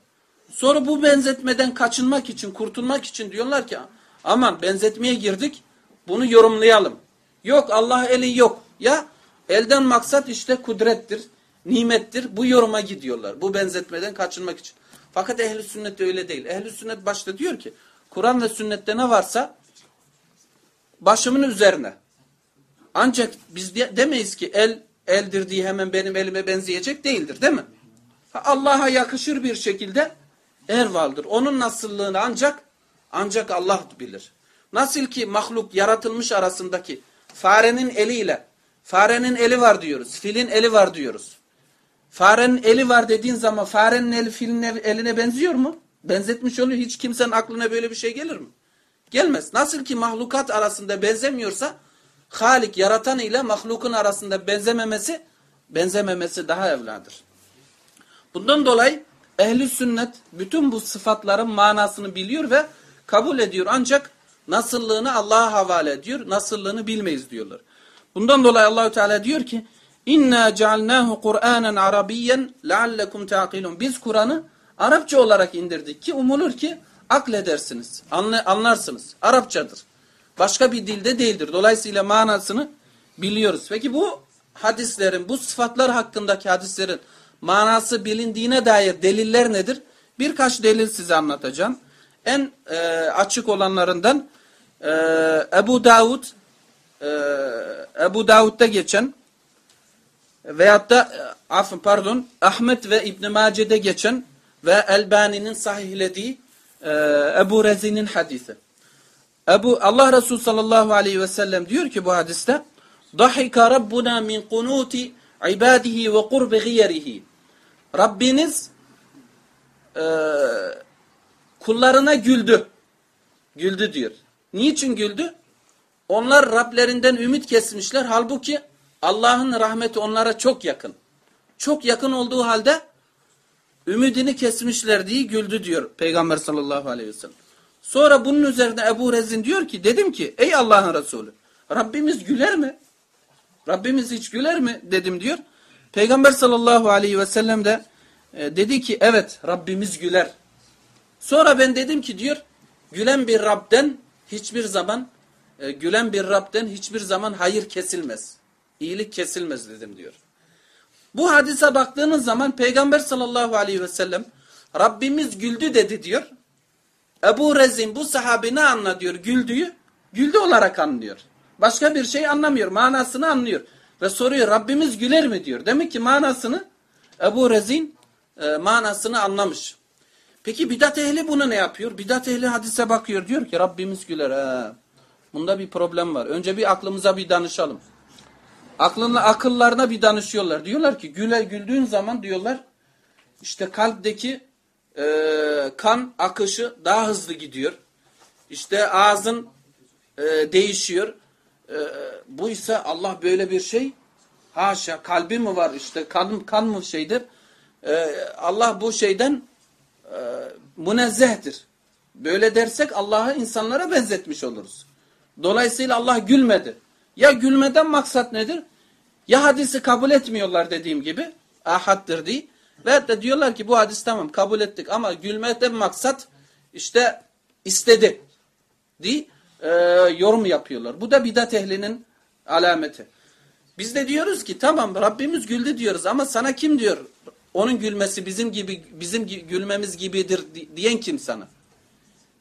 Sonra bu benzetmeden kaçınmak için, kurtulmak için diyorlar ki aman benzetmeye girdik. Bunu yorumlayalım. Yok Allah eli yok. Ya elden maksat işte kudrettir, nimettir. Bu yoruma gidiyorlar. Bu benzetmeden kaçınmak için. Fakat ehli sünnet öyle değil. Ehli sünnet başta diyor ki Kur'an ve sünnette ne varsa başımın üzerine. Ancak biz de, demeyiz ki el eldir diye hemen benim elime benzeyecek değildir değil mi? Allah'a yakışır bir şekilde ervaldır. Onun nasıllığını ancak ancak Allah bilir. Nasıl ki mahluk yaratılmış arasındaki farenin eliyle farenin eli var diyoruz. Filin eli var diyoruz. Farenin eli var dediğin zaman farenin eli filin eline benziyor mu? Benzetmiş oluyor. Hiç kimsenin aklına böyle bir şey gelir mi? Gelmez. Nasıl ki mahlukat arasında benzemiyorsa Halik yaratan ile mahlukun arasında benzememesi benzememesi daha evladır. Bundan dolayı ehli sünnet bütün bu sıfatların manasını biliyor ve kabul ediyor. Ancak nasıllığını Allah'a havale ediyor. Nasıllığını bilmeyiz diyorlar. Bundan dolayı Allahü Teala diyor ki İnna cealnahu Kur'anen Arabiyyen leallekum taqilun. Biz Kur'an'ı Arapça olarak indirdik ki umulur ki akledersiniz, anlarsınız. Arapçadır. Başka bir dilde değildir. Dolayısıyla manasını biliyoruz. Peki bu hadislerin, bu sıfatlar hakkındaki hadislerin manası bilindiğine dair deliller nedir? Birkaç delil size anlatacağım. En e, açık olanlarından e, Ebu Davud e, Ebu Davud'da geçen veyahut da e, afın pardon Ahmet ve İbn Mace'de geçen ve Elbani'nin sahihlediği e, Ebu Rezi'nin hadisi. Ebu Allah Resulü sallallahu aleyhi ve sellem diyor ki bu hadiste Dahika Rabbuna min kunuti ibadihi ve kurbi giyerihi Rabbiniz e, kullarına güldü. Güldü diyor. Niçin güldü? Onlar Rablerinden ümit kesmişler. Halbuki Allah'ın rahmeti onlara çok yakın. Çok yakın olduğu halde ümidini kesmişler diye güldü diyor Peygamber sallallahu aleyhi ve sellem. Sonra bunun üzerine Ebu Rezin diyor ki dedim ki ey Allah'ın Resulü Rabbimiz güler mi? Rabbimiz hiç güler mi? dedim diyor. Peygamber sallallahu aleyhi ve sellem de e, dedi ki evet Rabbimiz güler. Sonra ben dedim ki diyor gülen bir Rab'den hiçbir zaman e, gülen bir Rab'den hiçbir zaman hayır kesilmez. İyilik kesilmez dedim diyor. Bu hadise baktığınız zaman Peygamber sallallahu aleyhi ve sellem Rabbimiz güldü dedi diyor. Ebu Rezin bu sahabe ne anla diyor güldüğü? güldü olarak anlıyor. Başka bir şey anlamıyor. Manasını anlıyor. Ve soruyor Rabbimiz güler mi diyor. Demek ki manasını Ebu Rezin e, manasını anlamış. Peki bidat ehli bunu ne yapıyor? Bidat ehli hadise bakıyor. Diyor ki Rabbimiz güler. He. Bunda bir problem var. Önce bir aklımıza bir danışalım. Aklına, akıllarına bir danışıyorlar. Diyorlar ki güle güldüğün zaman diyorlar işte kalpteki e, kan akışı daha hızlı gidiyor. İşte ağzın e, değişiyor. E, bu ise Allah böyle bir şey haşa kalbi mi var işte kan, kan mı şeydir. E, Allah bu şeyden e, münezzehtir. Böyle dersek Allah'ı insanlara benzetmiş oluruz. Dolayısıyla Allah gülmedi. Ya gülmeden maksat nedir? Ya hadisi kabul etmiyorlar dediğim gibi. Ahattır diye. Ve de diyorlar ki bu hadis tamam kabul ettik ama gülmeden maksat işte istedi diye e, yorum yapıyorlar. Bu da bidat ehlinin alameti. Biz de diyoruz ki tamam Rabbimiz güldü diyoruz ama sana kim diyor onun gülmesi bizim gibi bizim gülmemiz gibidir diyen kim sana?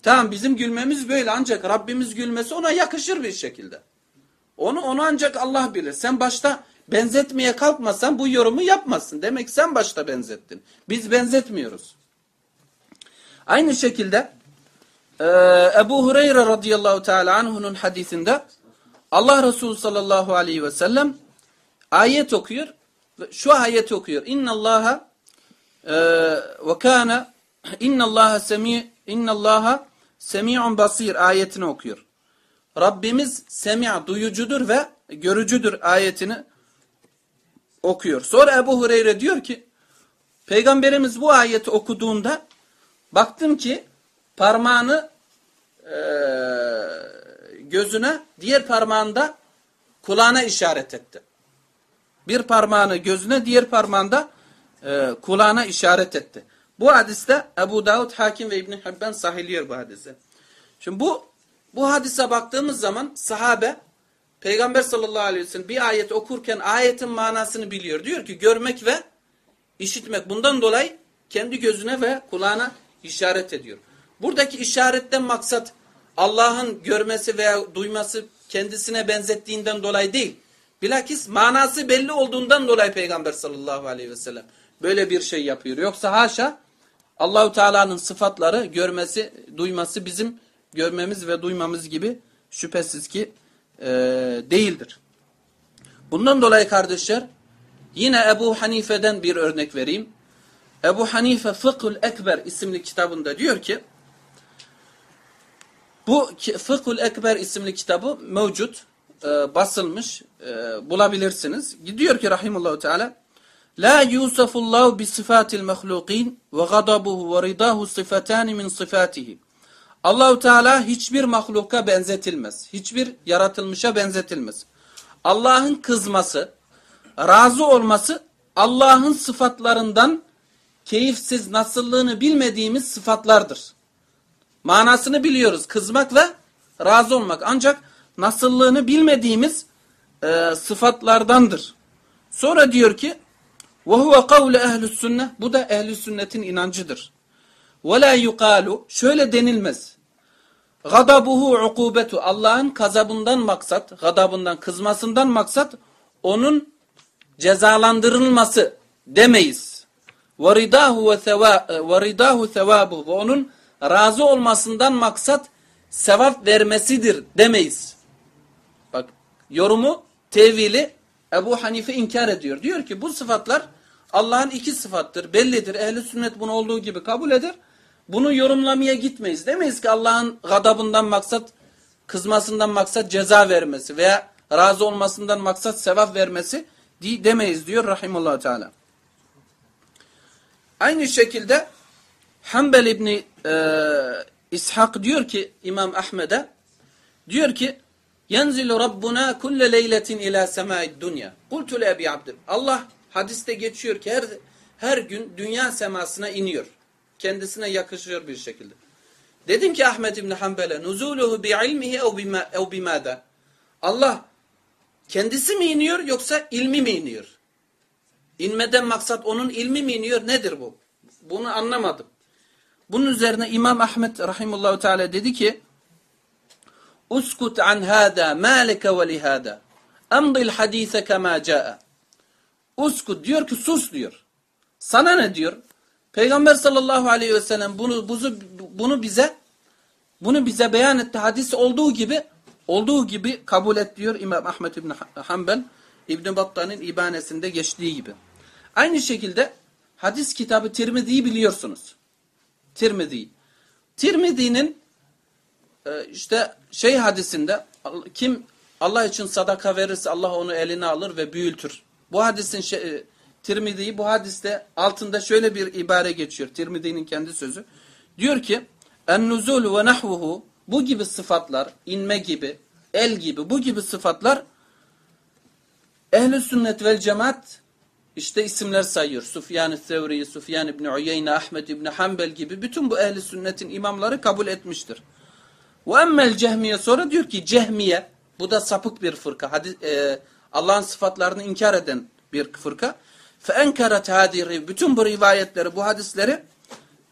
Tamam bizim gülmemiz böyle ancak Rabbimiz gülmesi ona yakışır bir şekilde. Onu onu ancak Allah bilir. Sen başta benzetmeye kalkmasan bu yorumu yapmazsın. Demek sen başta benzettin. Biz benzetmiyoruz. Aynı şekilde e, Ebu Hureyre radıyallahu teala anhunun hadisinde Allah Resulü sallallahu aleyhi ve sellem ayet okuyor. Şu ayeti okuyor. İnna Allaha e, ve kana inna Allaha semi inna Allaha semi'un basir ayetini okuyor. Rabbimiz semi' duyucudur ve görücüdür ayetini okuyor. Sonra Ebu Hureyre diyor ki Peygamberimiz bu ayeti okuduğunda baktım ki parmağını e, gözüne diğer parmağında kulağına işaret etti. Bir parmağını gözüne diğer parmağında e, kulağına işaret etti. Bu hadiste Ebu Davud, Hakim ve İbni Hibban sahiliyor bu hadise. Şimdi bu bu hadise baktığımız zaman sahabe Peygamber sallallahu aleyhi ve sellem bir ayet okurken ayetin manasını biliyor. Diyor ki görmek ve işitmek. Bundan dolayı kendi gözüne ve kulağına işaret ediyor. Buradaki işaretten maksat Allah'ın görmesi veya duyması kendisine benzettiğinden dolayı değil. Bilakis manası belli olduğundan dolayı Peygamber sallallahu aleyhi ve sellem böyle bir şey yapıyor. Yoksa haşa Allahu Teala'nın sıfatları görmesi, duyması bizim görmemiz ve duymamız gibi şüphesiz ki e, değildir. Bundan dolayı kardeşler yine Ebu Hanife'den bir örnek vereyim. Ebu Hanife Fıkhul Ekber isimli kitabında diyor ki bu Fıkhul Ekber isimli kitabı mevcut, e, basılmış, e, bulabilirsiniz. Gidiyor ki rahimullahu teala La yusafullahu bi sifatil mahlukin ve gadabuhu ve ridahu sıfatani min sıfatihi. Allahu Teala hiçbir mahluka benzetilmez. Hiçbir yaratılmışa benzetilmez. Allah'ın kızması, razı olması Allah'ın sıfatlarından keyifsiz nasıllığını bilmediğimiz sıfatlardır. Manasını biliyoruz. Kızmak ve razı olmak. Ancak nasıllığını bilmediğimiz e, sıfatlardandır. Sonra diyor ki وَهُوَ قَوْلَ اَهْلُ sünnet Bu da ehl sünnetin inancıdır. وَلَا يُقَالُ Şöyle denilmez. Gadabuhu ukubetu. Allah'ın kazabından maksat, gadabından, kızmasından maksat onun cezalandırılması demeyiz. Veridahu ve veridahu sevabu ve onun razı olmasından maksat sevap vermesidir demeyiz. Bak yorumu, tevili Ebu Hanife inkar ediyor. Diyor ki bu sıfatlar Allah'ın iki sıfattır. Bellidir. Ehli sünnet bunu olduğu gibi kabul eder. Bunu yorumlamaya gitmeyiz. Demeyiz ki Allah'ın gadabından maksat, kızmasından maksat ceza vermesi veya razı olmasından maksat sevap vermesi demeyiz diyor Rahimullah Teala. Aynı şekilde Hanbel İbni e, İshak diyor ki İmam Ahmed'e diyor ki Yenzilu Rabbuna kulle leyletin ila sema'id dunya. Kultu le Ebi. Allah hadiste geçiyor ki her, her gün dünya semasına iniyor kendisine yakışıyor bir şekilde. Dedim ki Ahmet İbni Hanbel'e nuzuluhu bi ilmihi ev bimada. Allah kendisi mi iniyor yoksa ilmi mi iniyor? İnmeden maksat onun ilmi mi iniyor? Nedir bu? Bunu anlamadım. Bunun üzerine İmam Ahmet rahimullahu teala dedi ki Uskut an hada malike ve lihada. Emdil hadise kema caa. Uskut diyor ki sus diyor. Sana ne diyor? Peygamber sallallahu aleyhi ve sellem bunu, bunu, bunu bize bunu bize beyan etti. Hadis olduğu gibi olduğu gibi kabul et diyor İmam Ahmet İbn Hanbel İbn Battan'ın ibanesinde geçtiği gibi. Aynı şekilde hadis kitabı Tirmizi'yi biliyorsunuz. Tirmizi. Tirmizi'nin e, işte şey hadisinde kim Allah için sadaka verirse Allah onu eline alır ve büyültür. Bu hadisin şey, Tirmizi'yi bu hadiste altında şöyle bir ibare geçiyor. Tirmizi'nin kendi sözü. Diyor ki en-nuzul ve nahvuhu bu gibi sıfatlar, inme gibi, el gibi bu gibi sıfatlar ehli sünnet vel cemaat işte isimler sayıyor. Sufyan-ı Sevri, Sufyan İbni Uyeyne, Ahmet İbni Hanbel gibi bütün bu ehli sünnetin imamları kabul etmiştir. Ve emmel cehmiye sonra diyor ki cehmiye bu da sapık bir fırka. E, Allah'ın sıfatlarını inkar eden bir fırka. Fe enkaret hadi bütün bu rivayetleri, bu hadisleri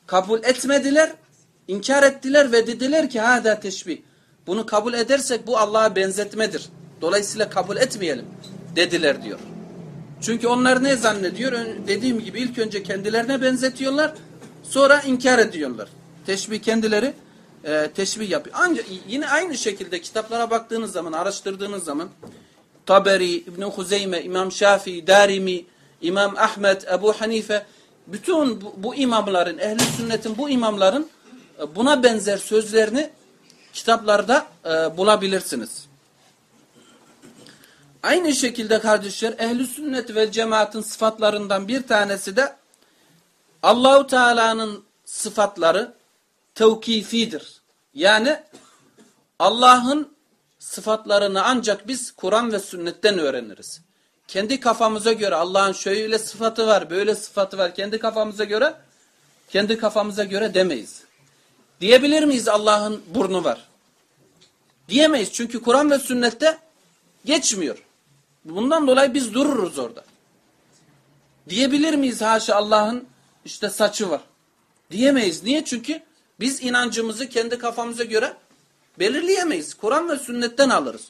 kabul etmediler, inkar ettiler ve dediler ki hada teşbih. Bunu kabul edersek bu Allah'a benzetmedir. Dolayısıyla kabul etmeyelim dediler diyor. Çünkü onlar ne zannediyor? Dediğim gibi ilk önce kendilerine benzetiyorlar, sonra inkar ediyorlar. Teşbih kendileri e, teşbih yapıyor. Ancak yine aynı şekilde kitaplara baktığınız zaman, araştırdığınız zaman Taberi, İbn Huzeyme, İmam Şafii, Darimi, İmam Ahmet, Ebu Hanife bütün bu, bu imamların, ehli sünnetin bu imamların e, buna benzer sözlerini kitaplarda e, bulabilirsiniz. Aynı şekilde kardeşler ehli sünnet ve cemaatin sıfatlarından bir tanesi de Allahu Teala'nın sıfatları tevkifidir. Yani Allah'ın sıfatlarını ancak biz Kur'an ve sünnetten öğreniriz. Kendi kafamıza göre Allah'ın şöyle sıfatı var, böyle sıfatı var. Kendi kafamıza göre kendi kafamıza göre demeyiz. Diyebilir miyiz Allah'ın burnu var? Diyemeyiz. Çünkü Kur'an ve sünnette geçmiyor. Bundan dolayı biz dururuz orada. Diyebilir miyiz haşa Allah'ın işte saçı var? Diyemeyiz. Niye? Çünkü biz inancımızı kendi kafamıza göre belirleyemeyiz. Kur'an ve sünnetten alırız.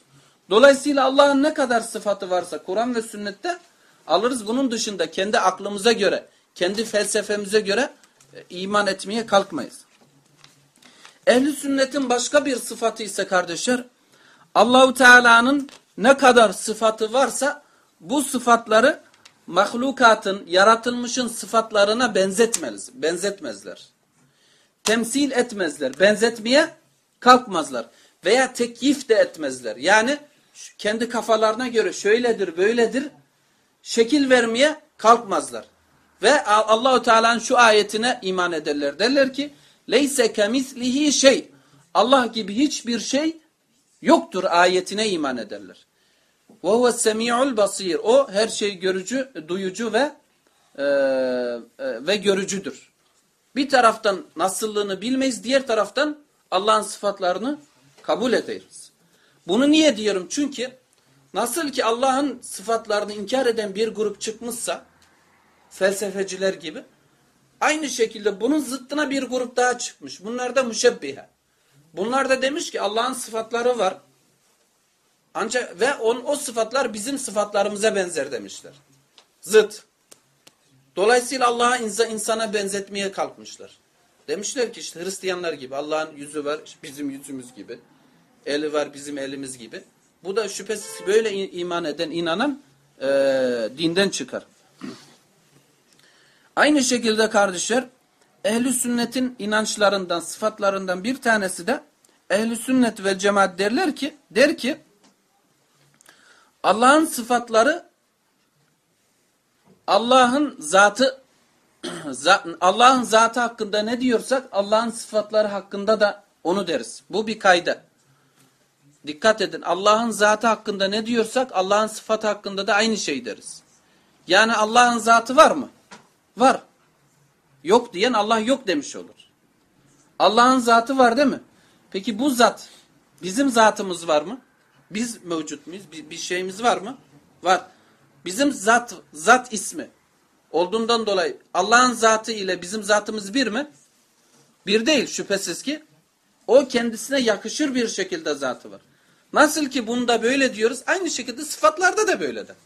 Dolayısıyla Allah'ın ne kadar sıfatı varsa Kur'an ve sünnette alırız. Bunun dışında kendi aklımıza göre, kendi felsefemize göre e, iman etmeye kalkmayız. Ehli sünnetin başka bir sıfatı ise kardeşler Allahu Teala'nın ne kadar sıfatı varsa bu sıfatları mahlukatın, yaratılmışın sıfatlarına benzetmez, benzetmezler. Temsil etmezler, benzetmeye kalkmazlar. Veya tekyif de etmezler. Yani kendi kafalarına göre şöyledir, böyledir şekil vermeye kalkmazlar. Ve Allahu Teala'nın şu ayetine iman ederler. Derler ki: "Leyse kemislihi şey." Allah gibi hiçbir şey yoktur ayetine iman ederler. Huve semi'ul basir. O her şey görücü, duyucu ve e, e, ve görücüdür. Bir taraftan nasıllığını bilmeyiz, diğer taraftan Allah'ın sıfatlarını kabul ederiz. Bunu niye diyorum? Çünkü nasıl ki Allah'ın sıfatlarını inkar eden bir grup çıkmışsa, felsefeciler gibi, aynı şekilde bunun zıttına bir grup daha çıkmış. Bunlar da müşebbihe. Bunlar da demiş ki Allah'ın sıfatları var. Ancak ve on, o sıfatlar bizim sıfatlarımıza benzer demişler. Zıt. Dolayısıyla Allah'a insa, insana benzetmeye kalkmışlar. Demişler ki işte Hristiyanlar gibi Allah'ın yüzü var bizim yüzümüz gibi. Eli var bizim elimiz gibi. Bu da şüphesiz böyle iman eden inanan e, dinden çıkar. (clears throat) Aynı şekilde kardeşler ehli sünnetin inançlarından sıfatlarından bir tanesi de ehli sünnet ve cemaat derler ki der ki Allah'ın sıfatları Allah'ın zatı (clears throat) Allah'ın zatı hakkında ne diyorsak Allah'ın sıfatları hakkında da onu deriz. Bu bir kayda. Dikkat edin. Allah'ın zatı hakkında ne diyorsak Allah'ın sıfatı hakkında da aynı şey deriz. Yani Allah'ın zatı var mı? Var. Yok diyen Allah yok demiş olur. Allah'ın zatı var değil mi? Peki bu zat bizim zatımız var mı? Biz mevcut muyuz? Bir, bir şeyimiz var mı? Var. Bizim zat, zat ismi olduğundan dolayı Allah'ın zatı ile bizim zatımız bir mi? Bir değil şüphesiz ki O kendisine yakışır bir şekilde zatı var. Nasıl ki bunda böyle diyoruz, aynı şekilde sıfatlarda da böyledir.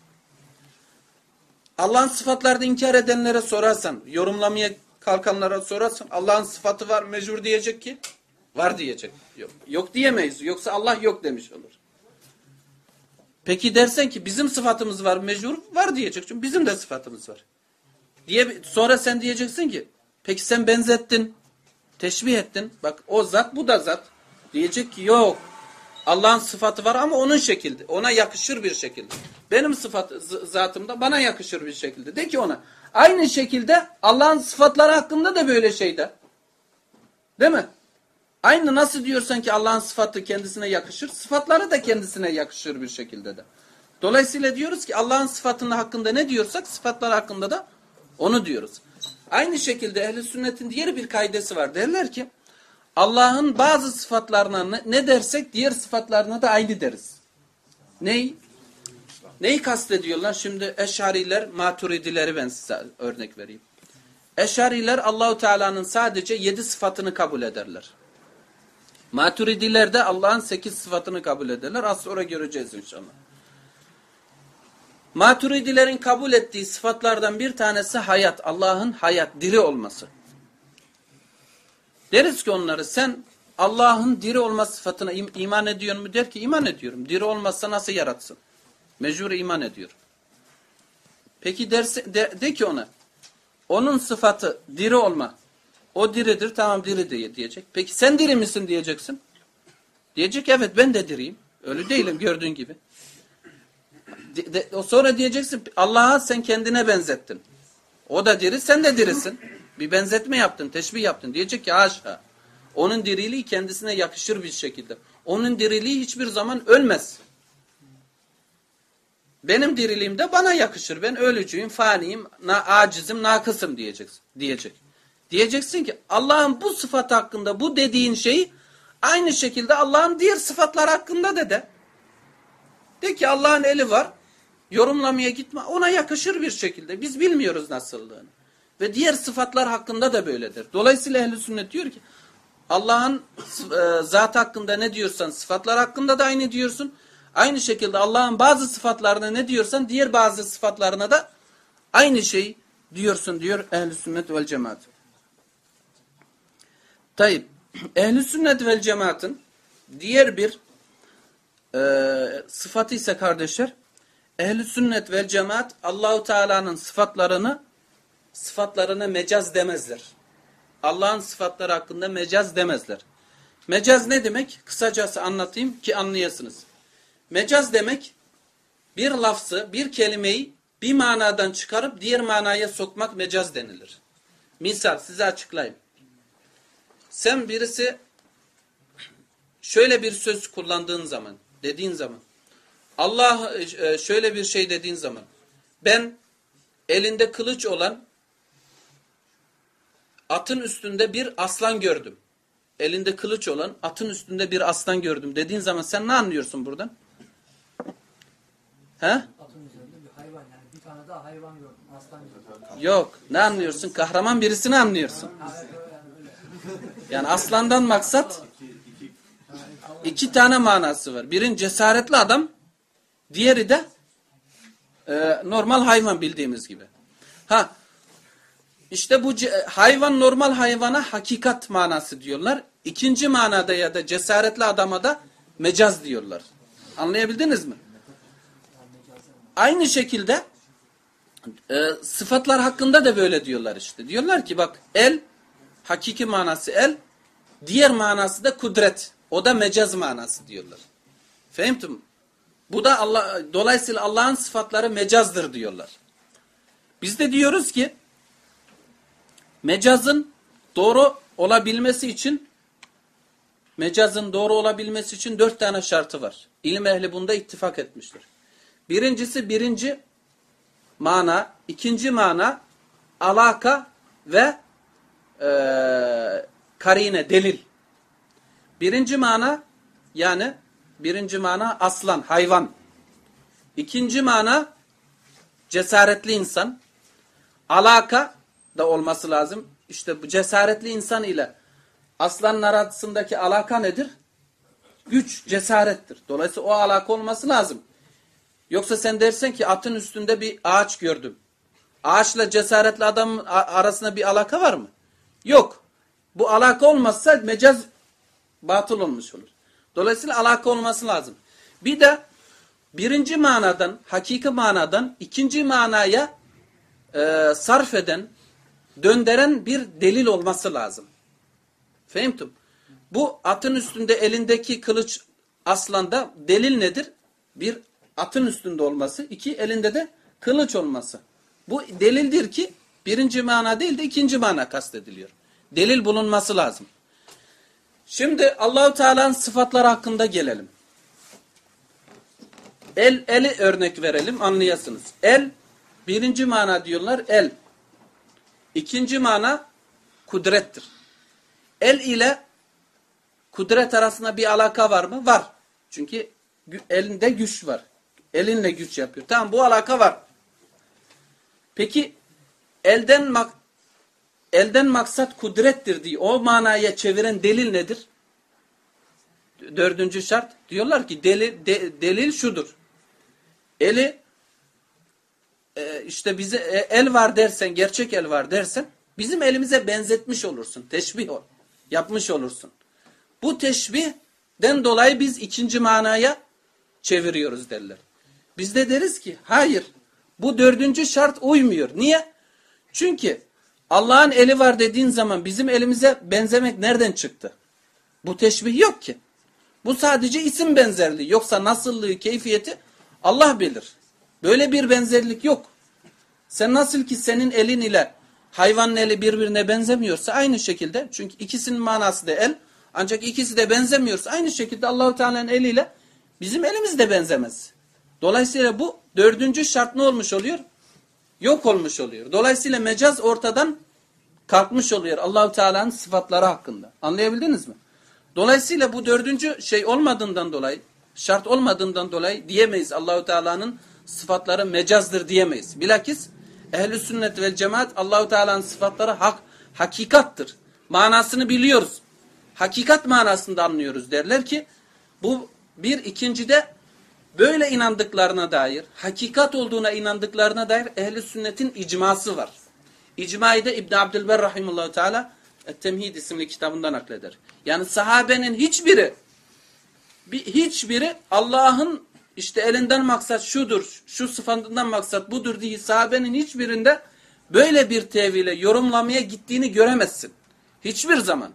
Allah'ın sıfatlarını inkar edenlere sorarsan, yorumlamaya kalkanlara sorarsan Allah'ın sıfatı var mecbur diyecek ki var diyecek. Yok, yok diyemeyiz. Yoksa Allah yok demiş olur. Peki dersen ki bizim sıfatımız var mecbur var diyecek. Çünkü bizim de sıfatımız var. Diye sonra sen diyeceksin ki peki sen benzettin, teşbih ettin. Bak o zat bu da zat. Diyecek ki yok. Allah'ın sıfatı var ama onun şekilde. Ona yakışır bir şekilde. Benim sıfat zatımda bana yakışır bir şekilde. De ki ona. Aynı şekilde Allah'ın sıfatları hakkında da böyle şeyde. Değil mi? Aynı nasıl diyorsan ki Allah'ın sıfatı kendisine yakışır, sıfatları da kendisine yakışır bir şekilde de. Dolayısıyla diyoruz ki Allah'ın sıfatının hakkında ne diyorsak sıfatlar hakkında da onu diyoruz. Aynı şekilde ehli sünnetin diğer bir kaidesi var. Derler ki Allah'ın bazı sıfatlarına ne dersek diğer sıfatlarına da aynı deriz. Ney? Neyi kastediyorlar? Şimdi eşariler, maturidileri ben size örnek vereyim. Eşariler Allahu Teala'nın sadece yedi sıfatını kabul ederler. Maturidiler de Allah'ın sekiz sıfatını kabul ederler. Az sonra göreceğiz inşallah. Maturidilerin kabul ettiği sıfatlardan bir tanesi hayat. Allah'ın hayat, diri olması. Deriz ki onları sen Allah'ın diri olma sıfatına im iman ediyor mu? Der ki iman ediyorum. Diri olmazsa nasıl yaratsın? Mecbur iman ediyor. Peki derse, de, de ki ona onun sıfatı diri olma. O diridir tamam diri diye diyecek. Peki sen diri misin diyeceksin. Diyecek evet ben de diriyim. Ölü değilim gördüğün gibi. De, de, sonra diyeceksin Allah'a sen kendine benzettin. O da diri sen de dirisin. Bir benzetme yaptın, teşbih yaptın. Diyecek ki haşa. Onun diriliği kendisine yakışır bir şekilde. Onun diriliği hiçbir zaman ölmez. Benim diriliğim de bana yakışır. Ben ölücüyüm, faniyim, na, acizim, nakısım diyeceksin. Diyecek. Diyeceksin ki Allah'ın bu sıfat hakkında bu dediğin şeyi aynı şekilde Allah'ın diğer sıfatlar hakkında da de. De ki Allah'ın eli var. Yorumlamaya gitme. Ona yakışır bir şekilde. Biz bilmiyoruz nasıllığını. Ve diğer sıfatlar hakkında da böyledir. Dolayısıyla ehl sünnet diyor ki Allah'ın e, zat hakkında ne diyorsan sıfatlar hakkında da aynı diyorsun. Aynı şekilde Allah'ın bazı sıfatlarına ne diyorsan diğer bazı sıfatlarına da aynı şey diyorsun diyor ehl sünnet vel cemaat. Tayyip ehl sünnet vel cemaatın diğer bir e, sıfatı ise kardeşler ehl sünnet vel cemaat Allahu Teala'nın sıfatlarını sıfatlarına mecaz demezler. Allah'ın sıfatları hakkında mecaz demezler. Mecaz ne demek? Kısacası anlatayım ki anlayasınız. Mecaz demek bir lafzı, bir kelimeyi bir manadan çıkarıp diğer manaya sokmak mecaz denilir. Misal size açıklayayım. Sen birisi şöyle bir söz kullandığın zaman, dediğin zaman, Allah e, şöyle bir şey dediğin zaman, ben elinde kılıç olan atın üstünde bir aslan gördüm. Elinde kılıç olan atın üstünde bir aslan gördüm dediğin zaman sen ne anlıyorsun buradan? He? Atın üzerinde bir hayvan yani bir tane daha hayvan gördüm. Aslan gördüm. Yok. Ne anlıyorsun? Kahraman birisini anlıyorsun. (laughs) Yani aslandan maksat iki tane manası var. Birin cesaretli adam, diğeri de e, normal hayvan bildiğimiz gibi. Ha, işte bu hayvan normal hayvana hakikat manası diyorlar. İkinci manada ya da cesaretli adama da mecaz diyorlar. Anlayabildiniz mi? Aynı şekilde e, sıfatlar hakkında da böyle diyorlar işte. Diyorlar ki bak el, hakiki manası el, diğer manası da kudret. O da mecaz manası diyorlar. Fehimtum? Bu da Allah, dolayısıyla Allah'ın sıfatları mecazdır diyorlar. Biz de diyoruz ki Mecazın doğru olabilmesi için mecazın doğru olabilmesi için dört tane şartı var. İlim ehli bunda ittifak etmiştir. Birincisi birinci mana, ikinci mana alaka ve e, karine, delil. Birinci mana yani birinci mana aslan, hayvan. İkinci mana cesaretli insan. Alaka da olması lazım. İşte bu cesaretli insan ile aslanın arasındaki alaka nedir? Güç, cesarettir. Dolayısıyla o alaka olması lazım. Yoksa sen dersen ki atın üstünde bir ağaç gördüm. Ağaçla cesaretli adam arasında bir alaka var mı? Yok. Bu alaka olmazsa mecaz batıl olmuş olur. Dolayısıyla alaka olması lazım. Bir de birinci manadan, hakiki manadan ikinci manaya e, sarf eden, döndüren bir delil olması lazım. Fehimtum. Bu atın üstünde elindeki kılıç aslanda delil nedir? Bir atın üstünde olması, iki elinde de kılıç olması. Bu delildir ki birinci mana değil de ikinci mana kastediliyor. Delil bulunması lazım. Şimdi Allahu Teala'nın sıfatları hakkında gelelim. El eli örnek verelim anlayasınız. El birinci mana diyorlar el. İkinci mana kudrettir. El ile kudret arasında bir alaka var mı? Var. Çünkü elinde güç var. Elinle güç yapıyor. Tamam bu alaka var. Peki elden mak elden maksat kudrettir diye o manaya çeviren delil nedir? Dördüncü şart. Diyorlar ki delil, de, delil şudur. Eli e, işte bize e, el var dersen, gerçek el var dersen bizim elimize benzetmiş olursun. Teşbih ol, yapmış olursun. Bu teşbihden dolayı biz ikinci manaya çeviriyoruz derler. Biz de deriz ki hayır bu dördüncü şart uymuyor. Niye? Çünkü Allah'ın eli var dediğin zaman bizim elimize benzemek nereden çıktı? Bu teşbih yok ki. Bu sadece isim benzerliği. Yoksa nasıllığı, keyfiyeti Allah bilir. Böyle bir benzerlik yok. Sen nasıl ki senin elin ile hayvanın eli birbirine benzemiyorsa aynı şekilde çünkü ikisinin manası da el ancak ikisi de benzemiyorsa aynı şekilde Allahu Teala'nın eliyle bizim elimiz de benzemez. Dolayısıyla bu dördüncü şart ne olmuş oluyor? Yok olmuş oluyor. Dolayısıyla mecaz ortadan kalkmış oluyor Allahu Teala'nın sıfatları hakkında. Anlayabildiniz mi? Dolayısıyla bu dördüncü şey olmadığından dolayı, şart olmadığından dolayı diyemeyiz Allahu Teala'nın sıfatları mecazdır diyemeyiz. Bilakis ehli sünnet ve cemaat Allahu Teala'nın sıfatları hak hakikattır. Manasını biliyoruz. Hakikat manasında anlıyoruz derler ki bu bir ikincide böyle inandıklarına dair, hakikat olduğuna inandıklarına dair ehli sünnetin icması var. İcmayı da İbn Abdülber rahimehullah teala Temhid isimli kitabından nakleder. Yani sahabenin hiçbiri bir, hiçbiri Allah'ın işte elinden maksat şudur, şu sıfatından maksat budur diye sahabenin hiçbirinde böyle bir tevhile yorumlamaya gittiğini göremezsin. Hiçbir zaman.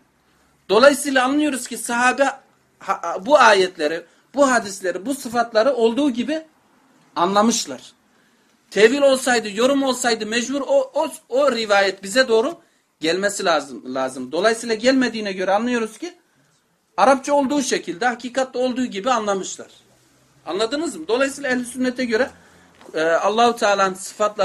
Dolayısıyla anlıyoruz ki sahabe bu ayetleri, bu hadisleri, bu sıfatları olduğu gibi anlamışlar. Tevil olsaydı, yorum olsaydı mecbur o, o, o rivayet bize doğru gelmesi lazım. lazım. Dolayısıyla gelmediğine göre anlıyoruz ki Arapça olduğu şekilde, hakikatte olduğu gibi anlamışlar. Anladınız mı? Dolayısıyla ehl sünnete göre e, Allahu Teala'nın sıfatları